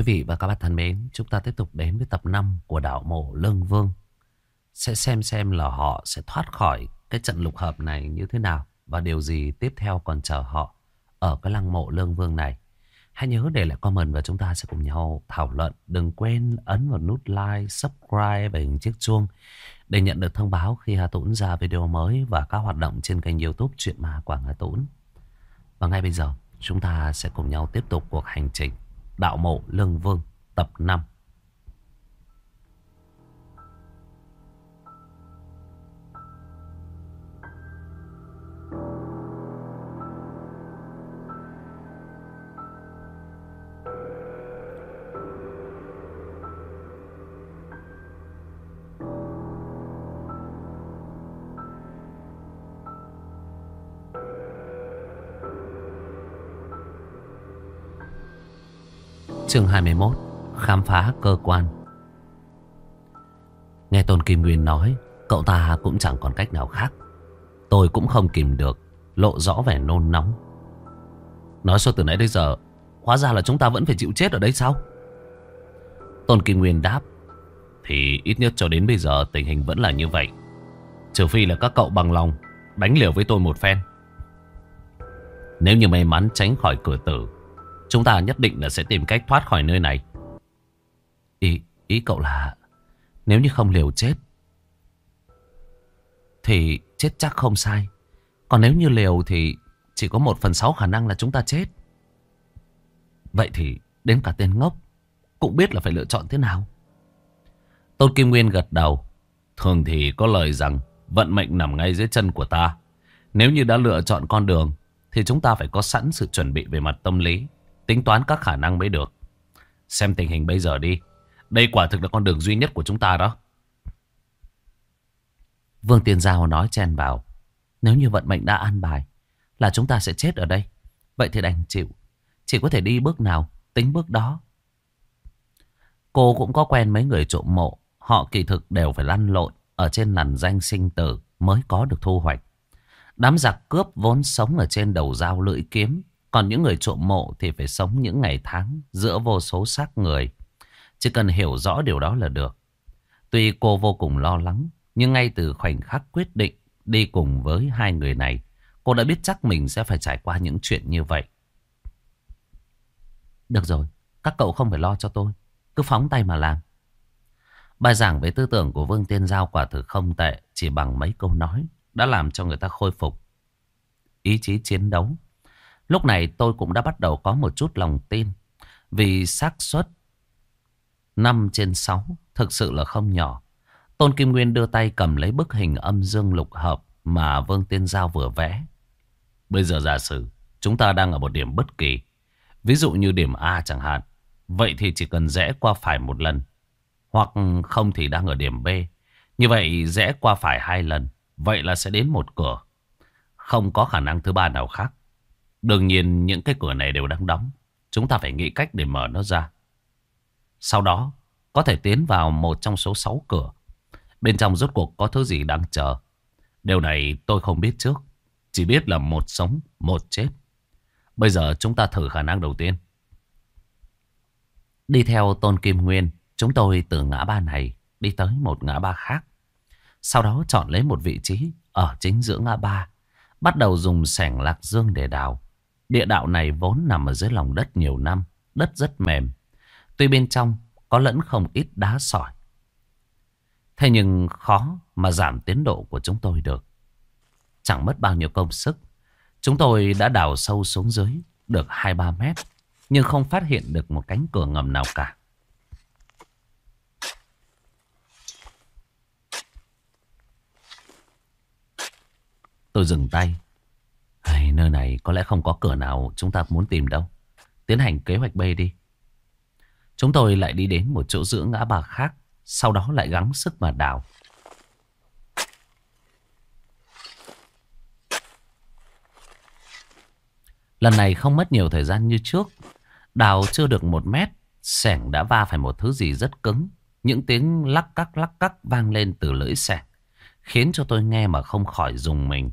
Quý vị và các bạn thân mến, chúng ta tiếp tục đến với tập 5 của đảo mộ Lương Vương. Sẽ xem xem là họ sẽ thoát khỏi cái trận lục hợp này như thế nào và điều gì tiếp theo còn chờ họ ở cái lăng mộ Lương Vương này. Hãy nhớ để lại comment và chúng ta sẽ cùng nhau thảo luận. Đừng quên ấn vào nút like, subscribe và hình chiếc chuông để nhận được thông báo khi Hà Tũng ra video mới và các hoạt động trên kênh youtube Chuyện Ma Quảng Hà Tũng. Và ngay bây giờ chúng ta sẽ cùng nhau tiếp tục cuộc hành trình Đạo Mộ Lương Vương tập 5. Chương 21 Khám phá cơ quan. Nghe Tôn Kim Nguyên nói, Cậu ta cũng chẳng còn cách nào khác. Tôi cũng không kìm được, Lộ rõ vẻ nôn nóng. Nói sao từ nãy đến giờ, Hóa ra là chúng ta vẫn phải chịu chết ở đây sao? Tôn Kim Nguyên đáp, Thì ít nhất cho đến bây giờ Tình hình vẫn là như vậy. Trừ phi là các cậu bằng lòng, Đánh liều với tôi một phen. Nếu như may mắn tránh khỏi cửa tử Chúng ta nhất định là sẽ tìm cách thoát khỏi nơi này. Ý, ý cậu là nếu như không liều chết thì chết chắc không sai. Còn nếu như liều thì chỉ có một phần sáu khả năng là chúng ta chết. Vậy thì đến cả tên ngốc cũng biết là phải lựa chọn thế nào. Tôn Kim Nguyên gật đầu. Thường thì có lời rằng vận mệnh nằm ngay dưới chân của ta. Nếu như đã lựa chọn con đường thì chúng ta phải có sẵn sự chuẩn bị về mặt tâm lý. Tính toán các khả năng mới được. Xem tình hình bây giờ đi. Đây quả thực là con đường duy nhất của chúng ta đó. Vương Tiên Giao nói chen vào. Nếu như vận mệnh đã an bài là chúng ta sẽ chết ở đây. Vậy thì đành chịu. Chỉ có thể đi bước nào, tính bước đó. Cô cũng có quen mấy người trộm mộ. Họ kỳ thực đều phải lăn lộn ở trên làn danh sinh tử mới có được thu hoạch. Đám giặc cướp vốn sống ở trên đầu dao lưỡi kiếm còn những người trộm mộ thì phải sống những ngày tháng giữa vô số xác người. Chỉ cần hiểu rõ điều đó là được. Tuy cô vô cùng lo lắng, nhưng ngay từ khoảnh khắc quyết định đi cùng với hai người này, cô đã biết chắc mình sẽ phải trải qua những chuyện như vậy. Được rồi, các cậu không phải lo cho tôi, cứ phóng tay mà làm. Bài giảng về tư tưởng của Vương Tiên Giao quả thực không tệ, chỉ bằng mấy câu nói đã làm cho người ta khôi phục ý chí chiến đấu. Lúc này tôi cũng đã bắt đầu có một chút lòng tin. Vì xác suất 5 trên 6 thực sự là không nhỏ. Tôn Kim Nguyên đưa tay cầm lấy bức hình âm dương lục hợp mà Vương Tiên Giao vừa vẽ. Bây giờ giả sử chúng ta đang ở một điểm bất kỳ. Ví dụ như điểm A chẳng hạn. Vậy thì chỉ cần rẽ qua phải một lần. Hoặc không thì đang ở điểm B. Như vậy rẽ qua phải hai lần. Vậy là sẽ đến một cửa. Không có khả năng thứ ba nào khác. Đương nhiên những cái cửa này đều đang đóng. Chúng ta phải nghĩ cách để mở nó ra. Sau đó, có thể tiến vào một trong số sáu cửa. Bên trong rốt cuộc có thứ gì đang chờ. Điều này tôi không biết trước. Chỉ biết là một sống, một chết. Bây giờ chúng ta thử khả năng đầu tiên. Đi theo Tôn Kim Nguyên, chúng tôi từ ngã ba này đi tới một ngã ba khác. Sau đó chọn lấy một vị trí ở chính giữa ngã ba. Bắt đầu dùng sẻng lạc dương để đào. Địa đạo này vốn nằm ở dưới lòng đất nhiều năm, đất rất mềm. Tuy bên trong có lẫn không ít đá sỏi. Thế nhưng khó mà giảm tiến độ của chúng tôi được. Chẳng mất bao nhiêu công sức. Chúng tôi đã đào sâu xuống dưới được 2-3 mét. Nhưng không phát hiện được một cánh cửa ngầm nào cả. Tôi dừng tay Ai, nơi này có lẽ không có cửa nào chúng ta muốn tìm đâu. Tiến hành kế hoạch B đi. Chúng tôi lại đi đến một chỗ giữa ngã ba khác. Sau đó lại gắng sức mà đào. Lần này không mất nhiều thời gian như trước. Đào chưa được một mét. Sẻng đã va phải một thứ gì rất cứng. Những tiếng lắc cắc lắc cắc vang lên từ lưỡi sẻng. Khiến cho tôi nghe mà không khỏi dùng mình.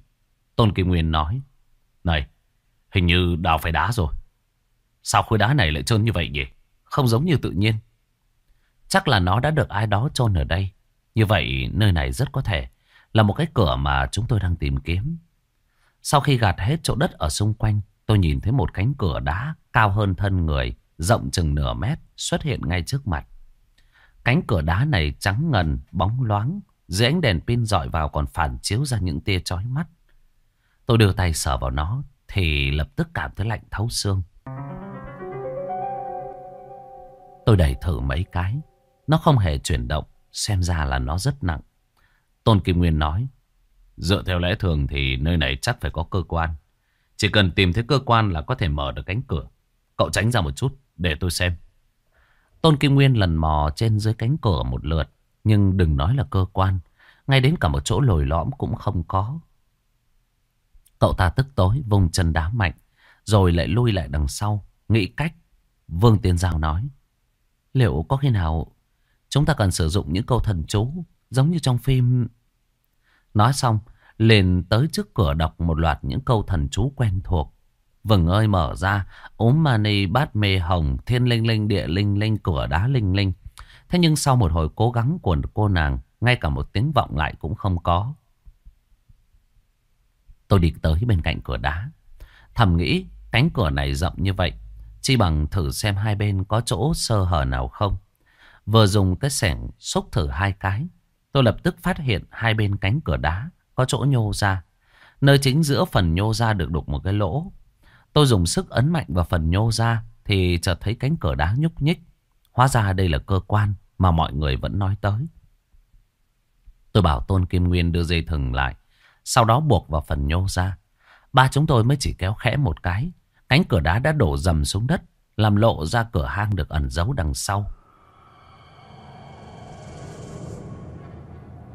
Tôn Kim Nguyên nói. Này, hình như đào phải đá rồi. Sao khối đá này lại trơn như vậy nhỉ? không giống như tự nhiên. Chắc là nó đã được ai đó chôn ở đây. Như vậy nơi này rất có thể là một cái cửa mà chúng tôi đang tìm kiếm. Sau khi gạt hết chỗ đất ở xung quanh, tôi nhìn thấy một cánh cửa đá cao hơn thân người, rộng chừng nửa mét xuất hiện ngay trước mặt. Cánh cửa đá này trắng ngần, bóng loáng, dưới ánh đèn pin dọi vào còn phản chiếu ra những tia chói mắt. Tôi đưa tay sờ vào nó thì lập tức cảm thấy lạnh thấu xương. Tôi đẩy thử mấy cái, nó không hề chuyển động, xem ra là nó rất nặng. Tôn Kim Nguyên nói, dựa theo lẽ thường thì nơi này chắc phải có cơ quan. Chỉ cần tìm thấy cơ quan là có thể mở được cánh cửa. Cậu tránh ra một chút để tôi xem. Tôn Kim Nguyên lần mò trên dưới cánh cửa một lượt. Nhưng đừng nói là cơ quan. Ngay đến cả một chỗ lồi lõm cũng không có. Cậu ta tức tối vùng chân đá mạnh. Rồi lại lui lại đằng sau. Nghĩ cách. Vương Tiên Giao nói. Liệu có khi nào chúng ta cần sử dụng những câu thần chú giống như trong phim... Nói xong, liền tới trước cửa đọc một loạt những câu thần chú quen thuộc. Vừng ơi mở ra, ốm mani bát mê hồng, thiên linh linh địa linh linh, cửa đá linh linh. Thế nhưng sau một hồi cố gắng của cô nàng, ngay cả một tiếng vọng lại cũng không có. Tôi đi tới bên cạnh cửa đá. Thầm nghĩ cánh cửa này rộng như vậy. Chi bằng thử xem hai bên có chỗ sơ hở nào không. Vừa dùng cái sẻng xúc thử hai cái. Tôi lập tức phát hiện hai bên cánh cửa đá có chỗ nhô ra. Nơi chính giữa phần nhô ra được đục một cái lỗ. Tôi dùng sức ấn mạnh vào phần nhô ra thì chợt thấy cánh cửa đá nhúc nhích. Hóa ra đây là cơ quan mà mọi người vẫn nói tới. Tôi bảo Tôn Kim Nguyên đưa dây thừng lại. Sau đó buộc vào phần nhô ra. Ba chúng tôi mới chỉ kéo khẽ một cái. Cánh cửa đá đã đổ dầm xuống đất. Làm lộ ra cửa hang được ẩn giấu đằng sau.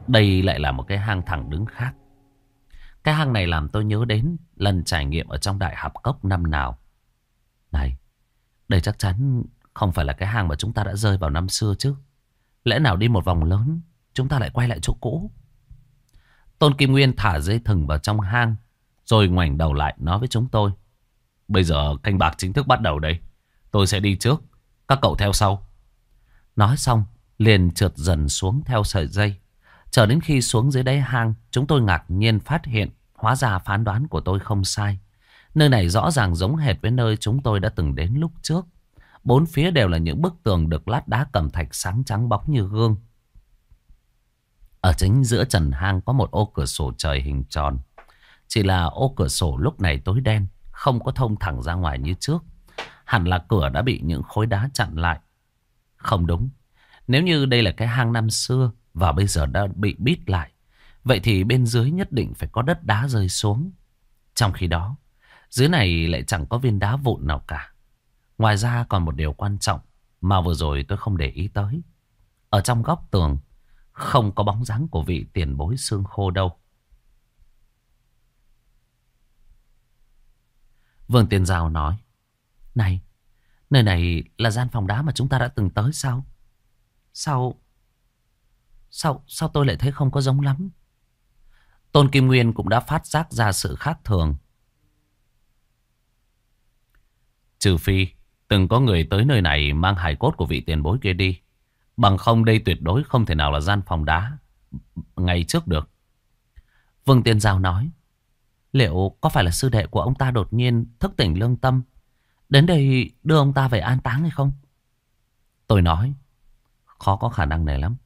Đây lại là một cái hang thẳng đứng khác. Cái hang này làm tôi nhớ đến lần trải nghiệm ở trong đại học cốc năm nào. Này, đây chắc chắn không phải là cái hang mà chúng ta đã rơi vào năm xưa chứ. Lẽ nào đi một vòng lớn, chúng ta lại quay lại chỗ cũ. Tôn Kim Nguyên thả dây thừng vào trong hang, rồi ngoảnh đầu lại nói với chúng tôi. Bây giờ canh bạc chính thức bắt đầu đây. Tôi sẽ đi trước, các cậu theo sau. Nói xong, liền trượt dần xuống theo sợi dây. Chờ đến khi xuống dưới đáy hang, chúng tôi ngạc nhiên phát hiện, hóa ra phán đoán của tôi không sai. Nơi này rõ ràng giống hệt với nơi chúng tôi đã từng đến lúc trước. Bốn phía đều là những bức tường được lát đá cẩm thạch sáng trắng bóng như gương. Ở chính giữa trần hang có một ô cửa sổ trời hình tròn. Chỉ là ô cửa sổ lúc này tối đen, không có thông thẳng ra ngoài như trước. Hẳn là cửa đã bị những khối đá chặn lại. Không đúng. Nếu như đây là cái hang năm xưa và bây giờ đã bị bít lại, vậy thì bên dưới nhất định phải có đất đá rơi xuống. Trong khi đó, dưới này lại chẳng có viên đá vụn nào cả. Ngoài ra còn một điều quan trọng mà vừa rồi tôi không để ý tới. Ở trong góc tường không có bóng dáng của vị tiền bối xương khô đâu. Vương Tiền Giao nói. Này, nơi này là gian phòng đá mà chúng ta đã từng tới sao? Sao? Sao, sao tôi lại thấy không có giống lắm? Tôn Kim Nguyên cũng đã phát giác ra sự khác thường. Trừ phi từng có người tới nơi này mang hài cốt của vị tiền bối kia đi. Bằng không đây tuyệt đối không thể nào là gian phòng đá ngày trước được. Vương Tiên Giao nói. Liệu có phải là sư đệ của ông ta đột nhiên thức tỉnh lương tâm, Đến đây đưa ông ta về an táng hay không Tôi nói, Khó có khả năng này lắm,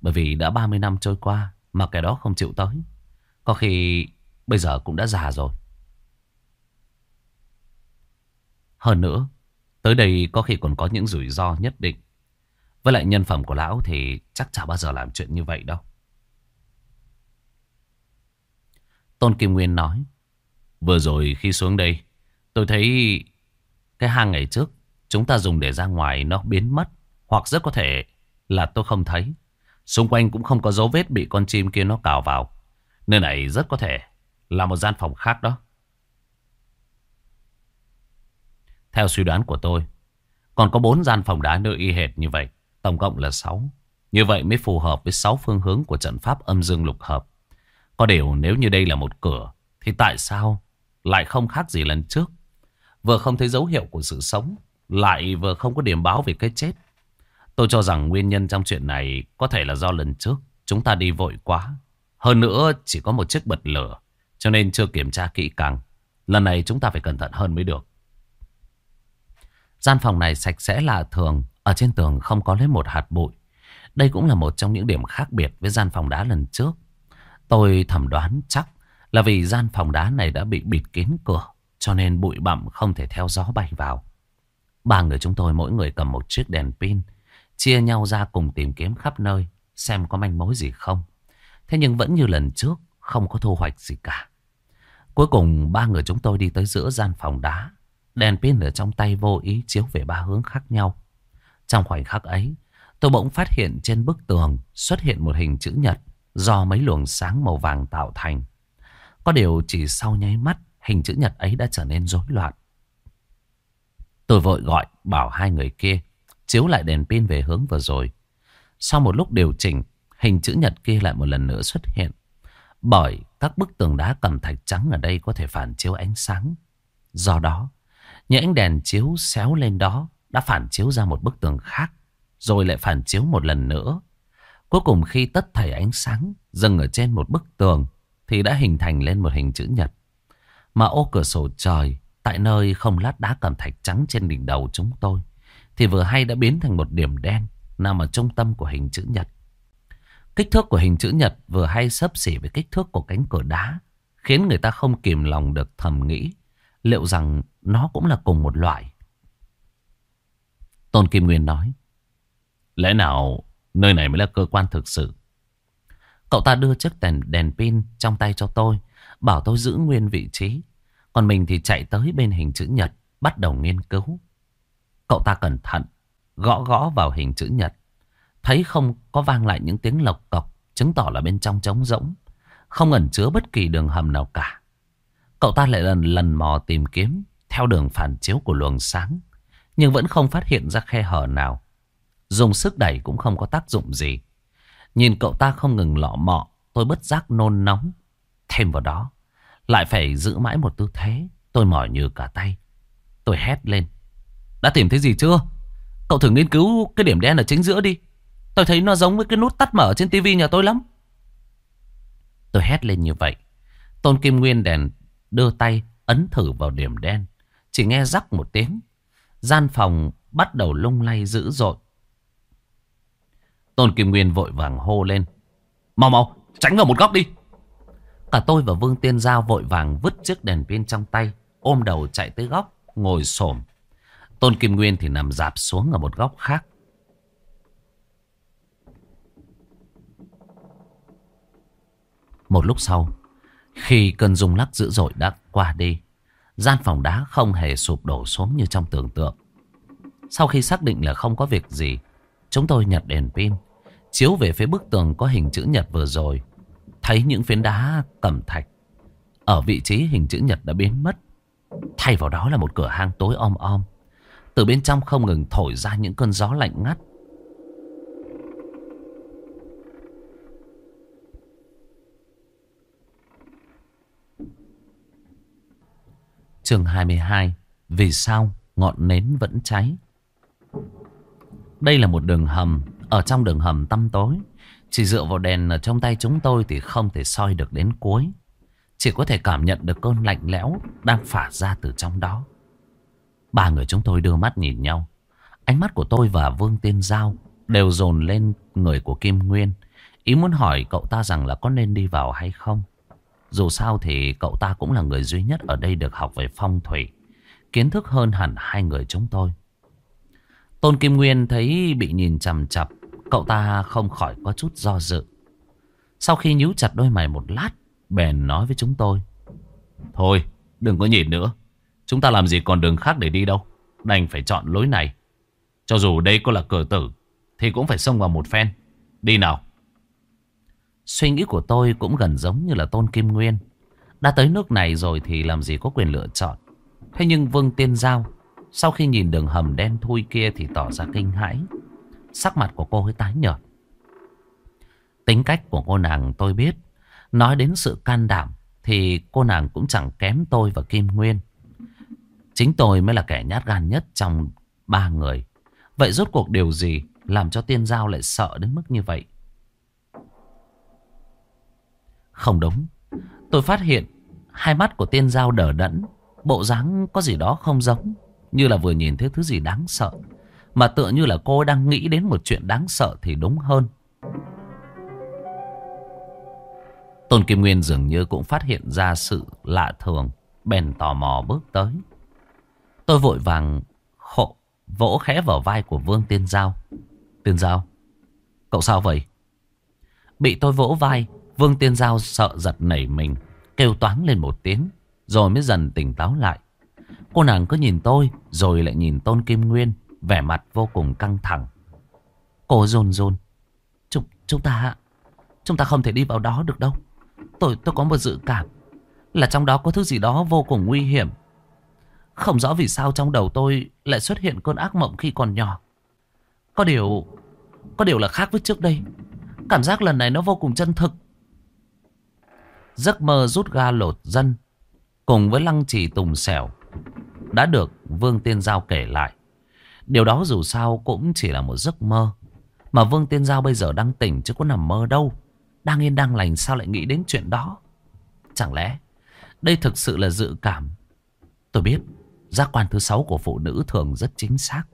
Bởi vì đã 30 năm trôi qua Mà kẻ đó không chịu tới Có khi bây giờ cũng đã già rồi Hơn nữa, Tới đây có khi còn có những rủi ro nhất định với lại nhân phẩm của lão thì chắc chả bao giờ làm chuyện như vậy đâu Tôn Kim Nguyên nói. Vừa rồi khi xuống đây, tôi thấy cái hang ngày trước chúng ta dùng để ra ngoài nó biến mất. Hoặc rất có thể là tôi không thấy. Xung quanh cũng không có dấu vết bị con chim kia nó cào vào. Nơi này rất có thể là một gian phòng khác đó. Theo suy đoán của tôi, còn có bốn gian phòng đá nơi y hệt như vậy. Tổng cộng là 6. Như vậy mới phù hợp với 6 phương hướng của trận pháp âm dương lục hợp. Có điều nếu như đây là một cửa, Thì tại sao lại không khác gì lần trước? Vừa không thấy dấu hiệu của sự sống, Lại vừa không có điểm báo về cái chết. Tôi cho rằng nguyên nhân trong chuyện này Có thể là do lần trước Chúng ta đi vội quá. Hơn nữa, chỉ có một chiếc bật lửa, Cho nên chưa kiểm tra kỹ càng. Lần này chúng ta phải cẩn thận hơn mới được. Gian phòng này sạch sẽ là thường ở trên tường không có lấy một hạt bụi. Đây cũng là một trong những điểm khác biệt Với gian phòng đá lần trước. Tôi thẩm đoán chắc Là vì gian phòng đá này đã bị bịt kín cửa, Cho nên bụi bặm không thể theo gió bay vào. Ba người chúng tôi mỗi người cầm một chiếc đèn pin, Chia nhau ra cùng tìm kiếm khắp nơi, Xem có manh mối gì không. Thế nhưng vẫn như lần trước, Không có thu hoạch gì cả. Cuối cùng, ba người chúng tôi đi tới giữa gian phòng đá. Đèn pin ở trong tay vô ý chiếu về ba hướng khác nhau. Trong khoảnh khắc ấy, Tôi bỗng phát hiện trên bức tường Xuất hiện một hình chữ nhật Do mấy luồng sáng màu vàng tạo thành. Có điều chỉ sau nháy mắt, Hình chữ nhật ấy đã trở nên rối loạn. Tôi vội gọi, bảo hai người kia, Chiếu lại đèn pin về hướng vừa rồi. Sau một lúc điều chỉnh, Hình chữ nhật kia lại một lần nữa xuất hiện. Bởi các bức tường đá cầm thạch trắng ở đây có thể phản chiếu ánh sáng. Do đó, Những ánh đèn chiếu xéo lên đó đã phản chiếu ra một bức tường khác, Rồi lại phản chiếu một lần nữa. Cuối cùng khi tất thảy ánh sáng Dừng ở trên một bức tường, Thì đã hình thành lên một hình chữ nhật. Mà ô cửa sổ trời, Tại nơi không lát đá cẩm thạch trắng trên đỉnh đầu chúng tôi, Thì vừa hay đã biến thành một điểm đen, Nằm ở trung tâm của hình chữ nhật. Kích thước của hình chữ nhật vừa hay sấp xỉ với kích thước của cánh cửa đá, Khiến người ta không kìm lòng được thầm nghĩ Liệu rằng nó cũng là cùng một loại. Tôn Kim Nguyên nói Lẽ nào nơi này mới là cơ quan thực sự? Cậu ta đưa chiếc đèn, đèn pin trong tay cho tôi Bảo tôi giữ nguyên vị trí còn mình thì chạy tới bên hình chữ nhật Bắt đầu nghiên cứu. Cậu ta cẩn thận Gõ gõ vào hình chữ nhật Thấy không có vang lại những tiếng lộc cọc Chứng tỏ là bên trong trống rỗng Không ẩn chứa bất kỳ đường hầm nào cả. Cậu ta lại lần lần mò tìm kiếm Theo đường phản chiếu của luồng sáng. Nhưng vẫn không phát hiện ra khe hở nào. Dùng sức đẩy cũng không có tác dụng gì. Nhìn cậu ta không ngừng lọ mọ, Tôi bất giác nôn nóng. Thêm vào đó, lại phải giữ mãi một tư thế, Tôi mỏi như cả tay. Tôi hét lên. Đã tìm thấy gì chưa? Cậu thử nghiên cứu cái điểm đen ở chính giữa đi. Tôi thấy nó giống với cái nút tắt mở trên tivi nhà tôi lắm. Tôi hét lên như vậy. Tôn Kim Nguyên đèn đưa tay ấn thử vào điểm đen. Chỉ nghe rắc một tiếng Gian phòng bắt đầu lung lay dữ dội Tôn Kim Nguyên vội vàng hô lên Mau mau tránh vào một góc đi Cả tôi và Vương Tiên Giao vội vàng vứt chiếc đèn pin trong tay, ôm đầu chạy tới góc, ngồi xổm. Tôn Kim Nguyên thì nằm dạp xuống ở một góc khác. Một lúc sau, khi cơn rung lắc dữ dội đã qua đi, gian phòng đá không hề sụp đổ xuống như trong tưởng tượng. Sau khi xác định là không có việc gì, chúng tôi nhặt đèn pin, chiếu về phía bức tường có hình chữ nhật vừa rồi. Thấy những phiến đá cẩm thạch Ở vị trí hình chữ nhật đã biến mất. Thay vào đó là một cửa hang tối om om. Từ bên trong không ngừng thổi ra những cơn gió lạnh ngắt. Chương 22 Vì sao ngọn nến vẫn cháy Đây là một đường hầm Ở trong đường hầm tăm tối, chỉ dựa vào đèn ở trong tay chúng tôi thì không thể soi được đến cuối. Chỉ có thể cảm nhận được cơn lạnh lẽo đang phả ra từ trong đó. Ba người chúng tôi đưa mắt nhìn nhau. Ánh mắt của tôi và Vương Tiên Giao đều dồn lên người của Kim Nguyên. Ý muốn hỏi cậu ta rằng là có nên đi vào hay không. Dù sao thì cậu ta cũng là người duy nhất ở đây được học về phong thủy. Kiến thức hơn hẳn hai người chúng tôi. Tôn Kim Nguyên thấy bị nhìn chằm chặp Cậu ta không khỏi có chút do dự. Sau khi nhíu chặt đôi mày một lát, bèn nói với chúng tôi. Thôi, đừng có nhìn nữa. Chúng ta làm gì còn đường khác để đi đâu. Đành phải chọn lối này. Cho dù đây có là cửa tử, thì cũng phải xông vào một phen. Đi nào. Suy nghĩ của tôi cũng gần giống như là Tôn Kim Nguyên. Đã tới nước này rồi thì làm gì có quyền lựa chọn. Thế nhưng Vương Tiên Giao, sau khi nhìn đường hầm đen thui kia thì tỏ ra kinh hãi. Sắc mặt của cô hơi tái nhợt. Tính cách của cô nàng tôi biết. Nói đến sự can đảm thì cô nàng cũng chẳng kém tôi và Kim Nguyên. Chính tôi mới là kẻ nhát gan nhất trong Ba người. Vậy rốt cuộc điều gì làm cho tiên giao lại sợ đến mức như vậy? Không đúng. Tôi phát hiện hai mắt của tiên giao đờ đẫn. Bộ dáng có gì đó không giống. Như là vừa nhìn thấy thứ gì đáng sợ. Mà tựa như là cô đang nghĩ đến một chuyện đáng sợ thì đúng hơn. Tôn Kim Nguyên dường như cũng phát hiện ra sự lạ thường. Bèn tò mò bước tới. Tôi vội vàng khổ, vỗ khẽ vào vai của Vương Tiên Giao. Tiên Giao, cậu sao vậy? Bị tôi vỗ vai, Vương Tiên Giao sợ giật nảy mình, kêu toáng lên một tiếng, rồi mới dần tỉnh táo lại. Cô nàng cứ nhìn tôi, rồi lại nhìn Tôn Kim Nguyên, vẻ mặt vô cùng căng thẳng. Cô rôn rôn, Chúng, chúng ta, chúng ta không thể đi vào đó được đâu. Tôi, tôi có một dự cảm là trong đó có thứ gì đó vô cùng nguy hiểm. Không rõ vì sao trong đầu tôi lại xuất hiện cơn ác mộng khi còn nhỏ. Có điều, có điều là khác với trước đây. Cảm giác lần này nó vô cùng chân thực. Giấc mơ rút ga lột dân cùng với lăng trì tùng xẻo đã được Vương Tiên Giao kể lại. Điều đó dù sao cũng chỉ là một giấc mơ. Mà Vương Tiên Giao bây giờ đang tỉnh chứ có nằm mơ đâu. Đang yên đang lành sao lại nghĩ đến chuyện đó. Chẳng lẽ đây thực sự là dự cảm. Tôi biết giác quan thứ sáu của phụ nữ thường rất chính xác.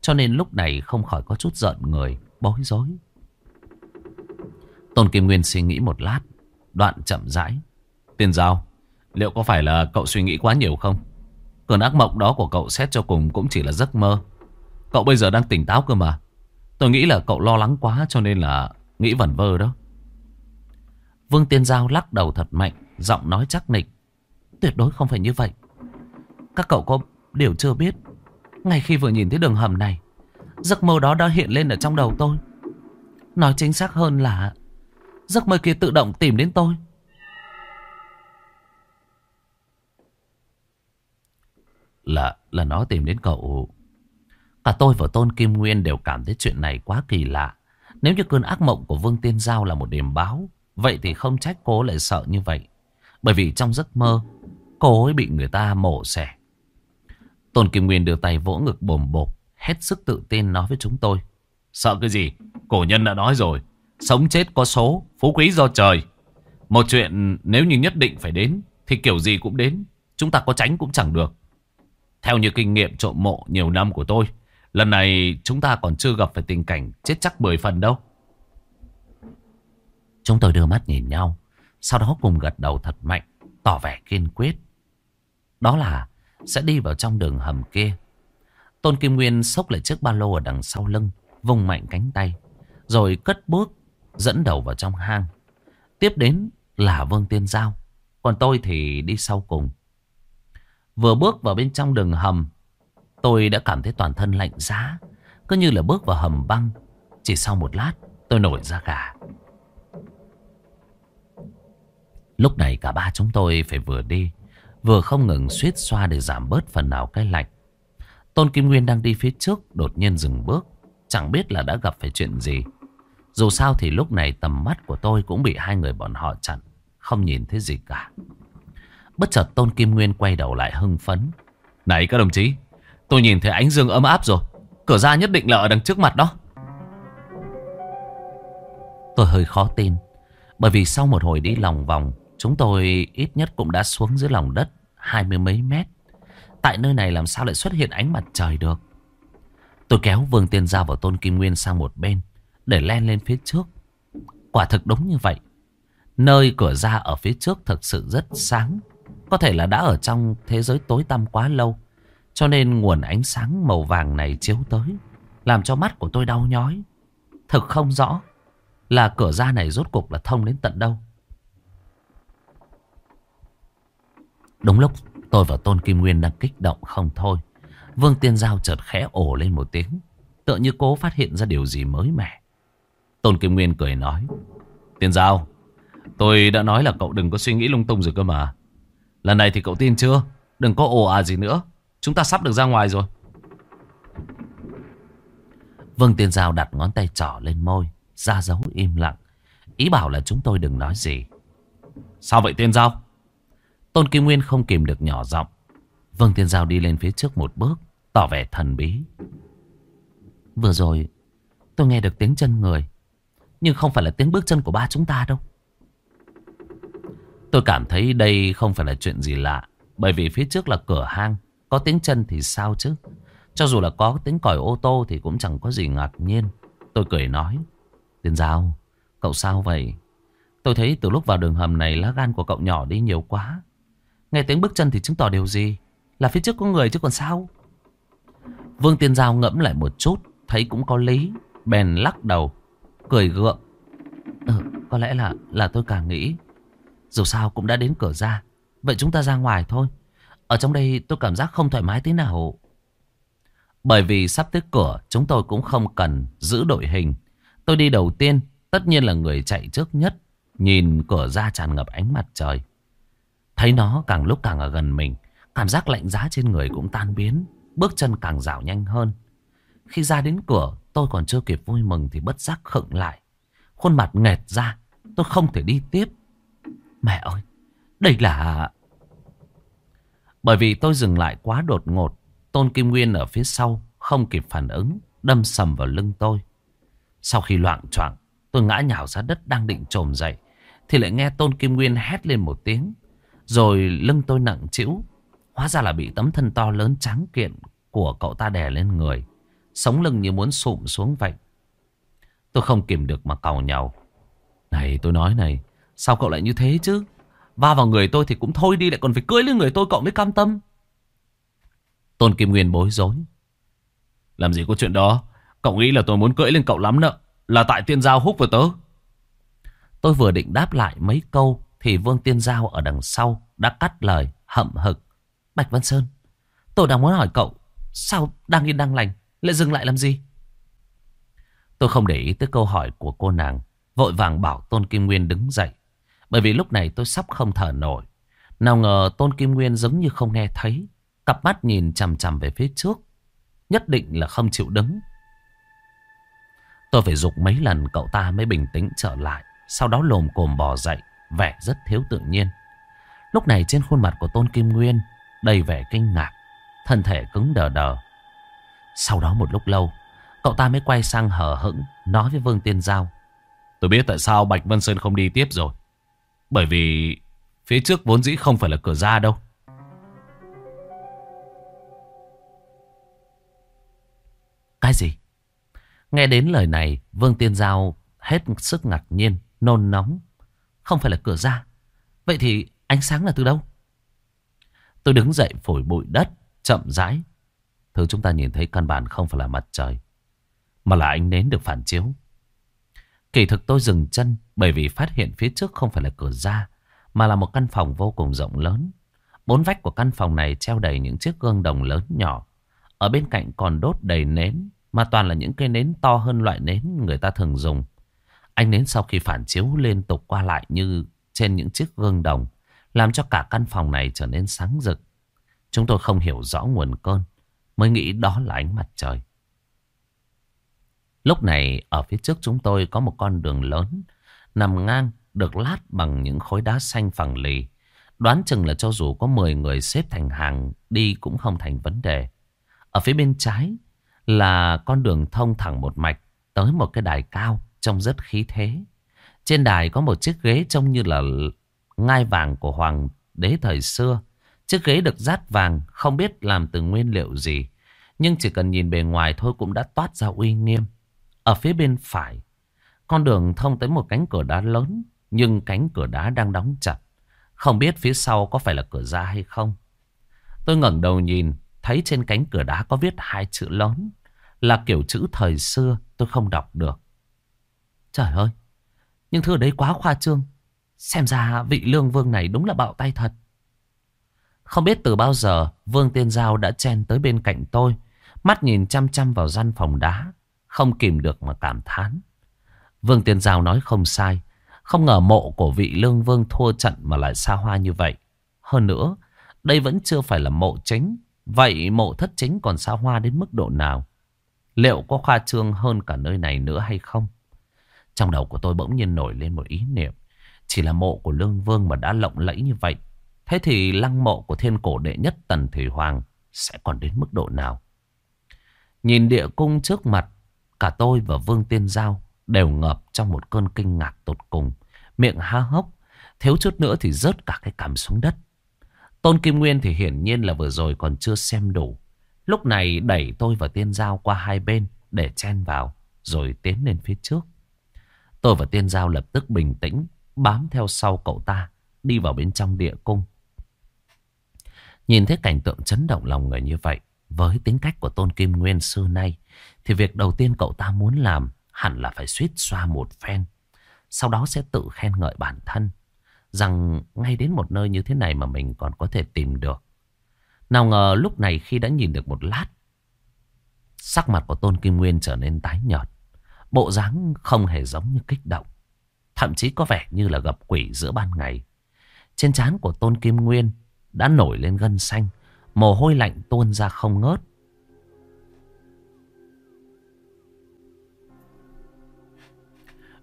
Cho nên lúc này không khỏi có chút giận người, bối rối. Tôn Kim Nguyên suy nghĩ một lát, đoạn chậm rãi. Tiền giao, liệu có phải là cậu suy nghĩ quá nhiều không? Cơn ác mộng đó của cậu xét cho cùng cũng chỉ là giấc mơ. Cậu bây giờ đang tỉnh táo cơ mà. Tôi nghĩ là cậu lo lắng quá cho nên là nghĩ vẩn vơ đó. Vương Tiên Giao lắc đầu thật mạnh, giọng nói chắc nịch. Tuyệt đối không phải như vậy. Các cậu có điều chưa biết. Ngay khi vừa nhìn thấy đường hầm này, giấc mơ đó đã hiện lên ở trong đầu tôi. Nói chính xác hơn là giấc mơ kia tự động tìm đến tôi. Là là nó tìm đến cậu. Cả tôi và Tôn Kim Nguyên đều cảm thấy chuyện này quá kỳ lạ. Nếu như cơn ác mộng của Vương Tiên Giao là một điểm báo, vậy thì không trách cô lại sợ như vậy. Bởi vì trong giấc mơ, cô ấy bị người ta mổ xẻ. Tôn Kim Nguyên đưa tay vỗ ngực bồm bột, hết sức tự tin nói với chúng tôi. Sợ cái gì? Cổ nhân đã nói rồi. Sống chết có số, phú quý do trời. Một chuyện nếu như nhất định phải đến, thì kiểu gì cũng đến. Chúng ta có tránh cũng chẳng được. Theo như kinh nghiệm trộm mộ nhiều năm của tôi, lần này chúng ta còn chưa gặp phải tình cảnh chết chắc 10 phần đâu. Chúng tôi đưa mắt nhìn nhau, sau đó cùng gật đầu thật mạnh, tỏ vẻ kiên quyết. Đó là sẽ đi vào trong đường hầm kia. Tôn Kim Nguyên xốc lại chiếc ba lô ở đằng sau lưng, vùng mạnh cánh tay, rồi cất bước dẫn đầu vào trong hang. Tiếp đến là Vương Tiên Giao, còn tôi thì đi sau cùng. Vừa bước vào bên trong đường hầm, tôi đã cảm thấy toàn thân lạnh giá, cứ như là bước vào hầm băng. Chỉ sau một lát, tôi nổi ra gà. Lúc này cả ba chúng tôi phải vừa đi, vừa không ngừng suýt xoa để giảm bớt phần nào cái lạnh. Tôn Kim Nguyên đang đi phía trước, đột nhiên dừng bước, chẳng biết là đã gặp phải chuyện gì. Dù sao thì lúc này tầm mắt của tôi cũng bị hai người bọn họ chặn, không nhìn thấy gì cả. Bất chợt Tôn Kim Nguyên quay đầu lại hưng phấn. Này các đồng chí, tôi nhìn thấy ánh dương ấm áp rồi. Cửa ra nhất định là ở đằng trước mặt đó. Tôi hơi khó tin. Bởi vì sau một hồi đi lòng vòng, chúng tôi ít nhất cũng đã xuống dưới lòng đất hai mươi mấy mét. Tại nơi này làm sao lại xuất hiện ánh mặt trời được? Tôi kéo Vương Tiên Giao và Tôn Kim Nguyên sang một bên để len lên phía trước. Quả thực đúng như vậy. Nơi cửa ra ở phía trước thực sự rất sáng. Có thể là đã ở trong thế giới tối tăm quá lâu. Cho nên nguồn ánh sáng màu vàng này chiếu tới. Làm cho mắt của tôi đau nhói. Thực không rõ là cửa ra này rốt cuộc là thông đến tận đâu. Đúng lúc tôi và Tôn Kim Nguyên đang kích động không thôi. Vương Tiên Giao chợt khẽ ổ lên một tiếng. Tựa như cố phát hiện ra điều gì mới mẻ. Tôn Kim Nguyên cười nói. Tiên Giao, tôi đã nói là cậu đừng có suy nghĩ lung tung rồi cơ mà. Lần này thì cậu tin chưa? Đừng có ồ à gì nữa. Chúng ta sắp được ra ngoài rồi. Vương Tiên Giao đặt ngón tay trỏ lên môi. Ra dấu im lặng. Ý bảo là chúng tôi đừng nói gì. Sao vậy Tiên Giao? Tôn Kim Nguyên không kìm được nhỏ giọng. Vương Tiên Giao đi lên phía trước một bước. Tỏ vẻ thần bí Vừa rồi tôi nghe được tiếng chân người nhưng không phải là tiếng bước chân của ba chúng ta đâu. Tôi cảm thấy đây không phải là chuyện gì lạ, Bởi vì phía trước là cửa hang, Có tiếng chân thì sao chứ? Cho dù là có tiếng còi ô tô Thì cũng chẳng có gì ngạc nhiên. Tôi cười nói, Tiên Giao, Cậu sao vậy? Tôi thấy từ lúc vào đường hầm này lá gan của cậu nhỏ đi nhiều quá. Nghe tiếng bước chân thì chứng tỏ điều gì? Là phía trước có người chứ còn sao? Vương Tiên Giao ngẫm lại một chút, Thấy cũng có lý, Bèn lắc đầu. Cười gượng. Ừ có lẽ là là tôi càng nghĩ. Dù sao cũng đã đến cửa ra. Vậy chúng ta ra ngoài thôi. Ở trong đây tôi cảm giác không thoải mái thế nào. Bởi vì sắp tới cửa, Chúng tôi cũng không cần giữ đội hình. Tôi đi đầu tiên, Tất nhiên là người chạy trước nhất, Nhìn cửa ra tràn ngập ánh mặt trời. Thấy nó càng lúc càng ở gần mình, Cảm giác lạnh giá trên người cũng tan biến, Bước chân càng dạo nhanh hơn. Khi ra đến cửa Tôi còn chưa kịp vui mừng Thì bất giác khựng lại. Khuôn mặt nghẹt ra, Tôi không thể đi tiếp. Mẹ ơi, Đây là Bởi vì tôi dừng lại quá đột ngột, Tôn Kim Nguyên ở phía sau Không kịp phản ứng, Đâm sầm vào lưng tôi. Sau khi loạn choạng, Tôi ngã nhào ra đất đang định trồm dậy, Thì lại nghe Tôn Kim Nguyên hét lên một tiếng, Rồi lưng tôi nặng chịu Hóa ra là bị tấm thân to lớn trắng kiện Của cậu ta đè lên người. Sống lưng như muốn sụm xuống vậy. Tôi không kìm được mà cầu nhau. Này, tôi nói này, Sao cậu lại như thế chứ? Va vào người tôi thì cũng thôi đi, Lại còn phải cưới lên người tôi, cậu mới cam tâm. Tôn Kim Nguyên bối rối. Làm gì có chuyện đó? Cậu nghĩ là tôi muốn cưỡi lên cậu lắm nợ Là tại tiên giao húc vào tớ. Tôi vừa định đáp lại mấy câu Thì Vương Tiên Giao ở đằng sau Đã cắt lời hậm hực. Bạch Văn Sơn, Tôi đang muốn hỏi cậu, Sao đang yên đang lành? Lại dừng lại làm gì? Tôi không để ý tới câu hỏi của cô nàng, Vội vàng bảo Tôn Kim Nguyên đứng dậy. Bởi vì lúc này tôi sắp không thở nổi. Nào ngờ Tôn Kim Nguyên giống như không nghe thấy, Cặp mắt nhìn chằm chằm về phía trước, Nhất định là không chịu đứng. Tôi phải dục mấy lần cậu ta mới bình tĩnh trở lại, Sau đó lồm cồm bò dậy, Vẻ rất thiếu tự nhiên. Lúc này trên khuôn mặt của Tôn Kim Nguyên Đầy vẻ kinh ngạc, Thân thể cứng đờ đờ. Sau đó một lúc lâu Cậu ta mới quay sang hờ hững Nói với Vương Tiên Giao. Tôi biết tại sao Bạch Vân Sơn không đi tiếp rồi. Bởi vì Phía trước vốn dĩ không phải là cửa ra đâu. Cái gì? Nghe đến lời này Vương Tiên Giao hết sức ngạc nhiên Nôn nóng. Không phải là cửa ra. Vậy thì ánh sáng là từ đâu? Tôi đứng dậy phổi bụi đất Chậm rãi Thứ chúng ta nhìn thấy căn bản không phải là mặt trời, Mà là ánh nến được phản chiếu. Kỳ thực tôi dừng chân Bởi vì phát hiện phía trước không phải là cửa ra, Mà là một căn phòng vô cùng rộng lớn. Bốn vách của căn phòng này treo đầy những chiếc gương đồng lớn nhỏ. Ở bên cạnh còn đốt đầy nến, Mà toàn là những cây nến to hơn loại nến người ta thường dùng. Ánh nến sau khi phản chiếu liên tục qua lại như trên những chiếc gương đồng, Làm cho cả căn phòng này trở nên sáng rực. Chúng tôi không hiểu rõ nguồn cơn. Mới nghĩ đó là ánh mặt trời. Lúc này, ở phía trước chúng tôi có một con đường lớn, Nằm ngang, được lát bằng những khối đá xanh phẳng lì. Đoán chừng là cho dù có 10 người xếp thành hàng, đi cũng không thành vấn đề. Ở phía bên trái là con đường thông thẳng một mạch, Tới một cái đài cao, trông rất khí thế. Trên đài có một chiếc ghế trông như là ngai vàng của hoàng đế thời xưa. Chiếc ghế được dát vàng không biết làm từ nguyên liệu gì. Nhưng chỉ cần nhìn bề ngoài thôi cũng đã toát ra uy nghiêm. Ở phía bên phải, con đường thông tới một cánh cửa đá lớn. Nhưng cánh cửa đá đang đóng chặt. Không biết phía sau có phải là cửa ra hay không. Tôi ngẩng đầu nhìn, thấy trên cánh cửa đá có viết hai chữ lớn. Là kiểu chữ thời xưa tôi không đọc được. Trời ơi, nhưng thứ đấy quá khoa trương. Xem ra vị lương vương này đúng là bạo tay thật. Không biết từ bao giờ Vương Tiên Giao đã chen tới bên cạnh tôi. Mắt nhìn chăm chăm vào gian phòng đá. Không kìm được mà cảm thán. Vương Tiên Giao nói không sai. Không ngờ mộ của vị lương vương thua trận mà lại xa hoa như vậy. Hơn nữa, đây vẫn chưa phải là mộ chính. Vậy mộ thất chính còn xa hoa đến mức độ nào? Liệu có khoa trương hơn cả nơi này nữa hay không? Trong đầu của tôi bỗng nhiên nổi lên một ý niệm. Chỉ là mộ của lương vương mà đã lộng lẫy như vậy Thế thì lăng mộ của thiên cổ đệ nhất Tần Thủy Hoàng sẽ còn đến mức độ nào? Nhìn địa cung trước mặt, cả tôi và Vương Tiên Giao đều ngập trong một cơn kinh ngạc tột cùng. Miệng há hốc, thiếu chút nữa thì rớt cả cái cằm xuống đất. Tôn Kim Nguyên thì hiển nhiên là vừa rồi còn chưa xem đủ. Lúc này đẩy tôi và Tiên Giao qua hai bên để chen vào, rồi tiến lên phía trước. Tôi và Tiên Giao lập tức bình tĩnh, bám theo sau cậu ta, đi vào bên trong địa cung. Nhìn thấy cảnh tượng chấn động lòng người như vậy, với tính cách của Tôn Kim Nguyên xưa nay, thì việc đầu tiên cậu ta muốn làm hẳn là phải suýt xoa một phen. Sau đó sẽ tự khen ngợi bản thân, rằng ngay đến một nơi như thế này mà mình còn có thể tìm được. Nào ngờ lúc này khi đã nhìn được một lát, sắc mặt của Tôn Kim Nguyên trở nên tái nhợt. Bộ dáng không hề giống như kích động. Thậm chí có vẻ như là gặp quỷ giữa ban ngày. Trên trán của Tôn Kim Nguyên đã nổi lên gân xanh. Mồ hôi lạnh tuôn ra không ngớt.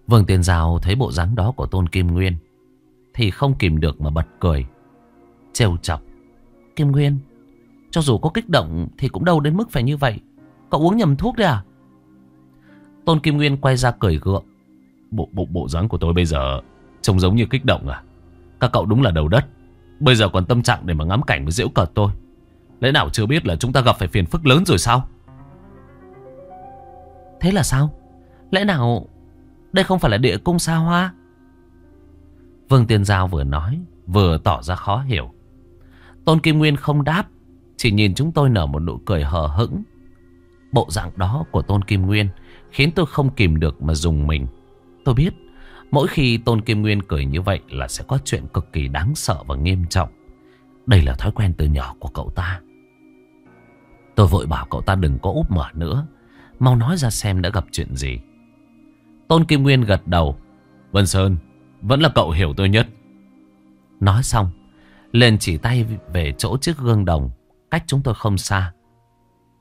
Vương Tiền Giao thấy bộ dáng đó của Tôn Kim Nguyên thì không kìm được mà bật cười. Trêu chọc. Kim Nguyên, cho dù có kích động thì cũng đâu đến mức phải như vậy. Cậu uống nhầm thuốc đấy à? Tôn Kim Nguyên quay ra cười gượng. Bộ bộ bộ dáng của tôi bây giờ trông giống như kích động à? Các cậu đúng là đầu đất. Bây giờ còn tâm trạng để mà ngắm cảnh với diễu cợt tôi. Lẽ nào chưa biết là chúng ta gặp phải phiền phức lớn rồi sao? Thế là sao? Lẽ nào đây không phải là địa cung xa hoa? Vương Tiên Giao vừa nói, vừa tỏ ra khó hiểu. Tôn Kim Nguyên không đáp, chỉ nhìn chúng tôi nở một nụ cười hờ hững. Bộ dạng đó của Tôn Kim Nguyên khiến tôi không kìm được mà dùng mình. Tôi biết, mỗi khi Tôn Kim Nguyên cười như vậy là sẽ có chuyện cực kỳ đáng sợ và nghiêm trọng. Đây là thói quen từ nhỏ của cậu ta. Tôi vội bảo cậu ta đừng có úp mở nữa. Mau nói ra xem đã gặp chuyện gì. Tôn Kim Nguyên gật đầu. Vân Sơn, vẫn là cậu hiểu tôi nhất. Nói xong, lên chỉ tay về chỗ chiếc gương đồng, cách chúng tôi không xa.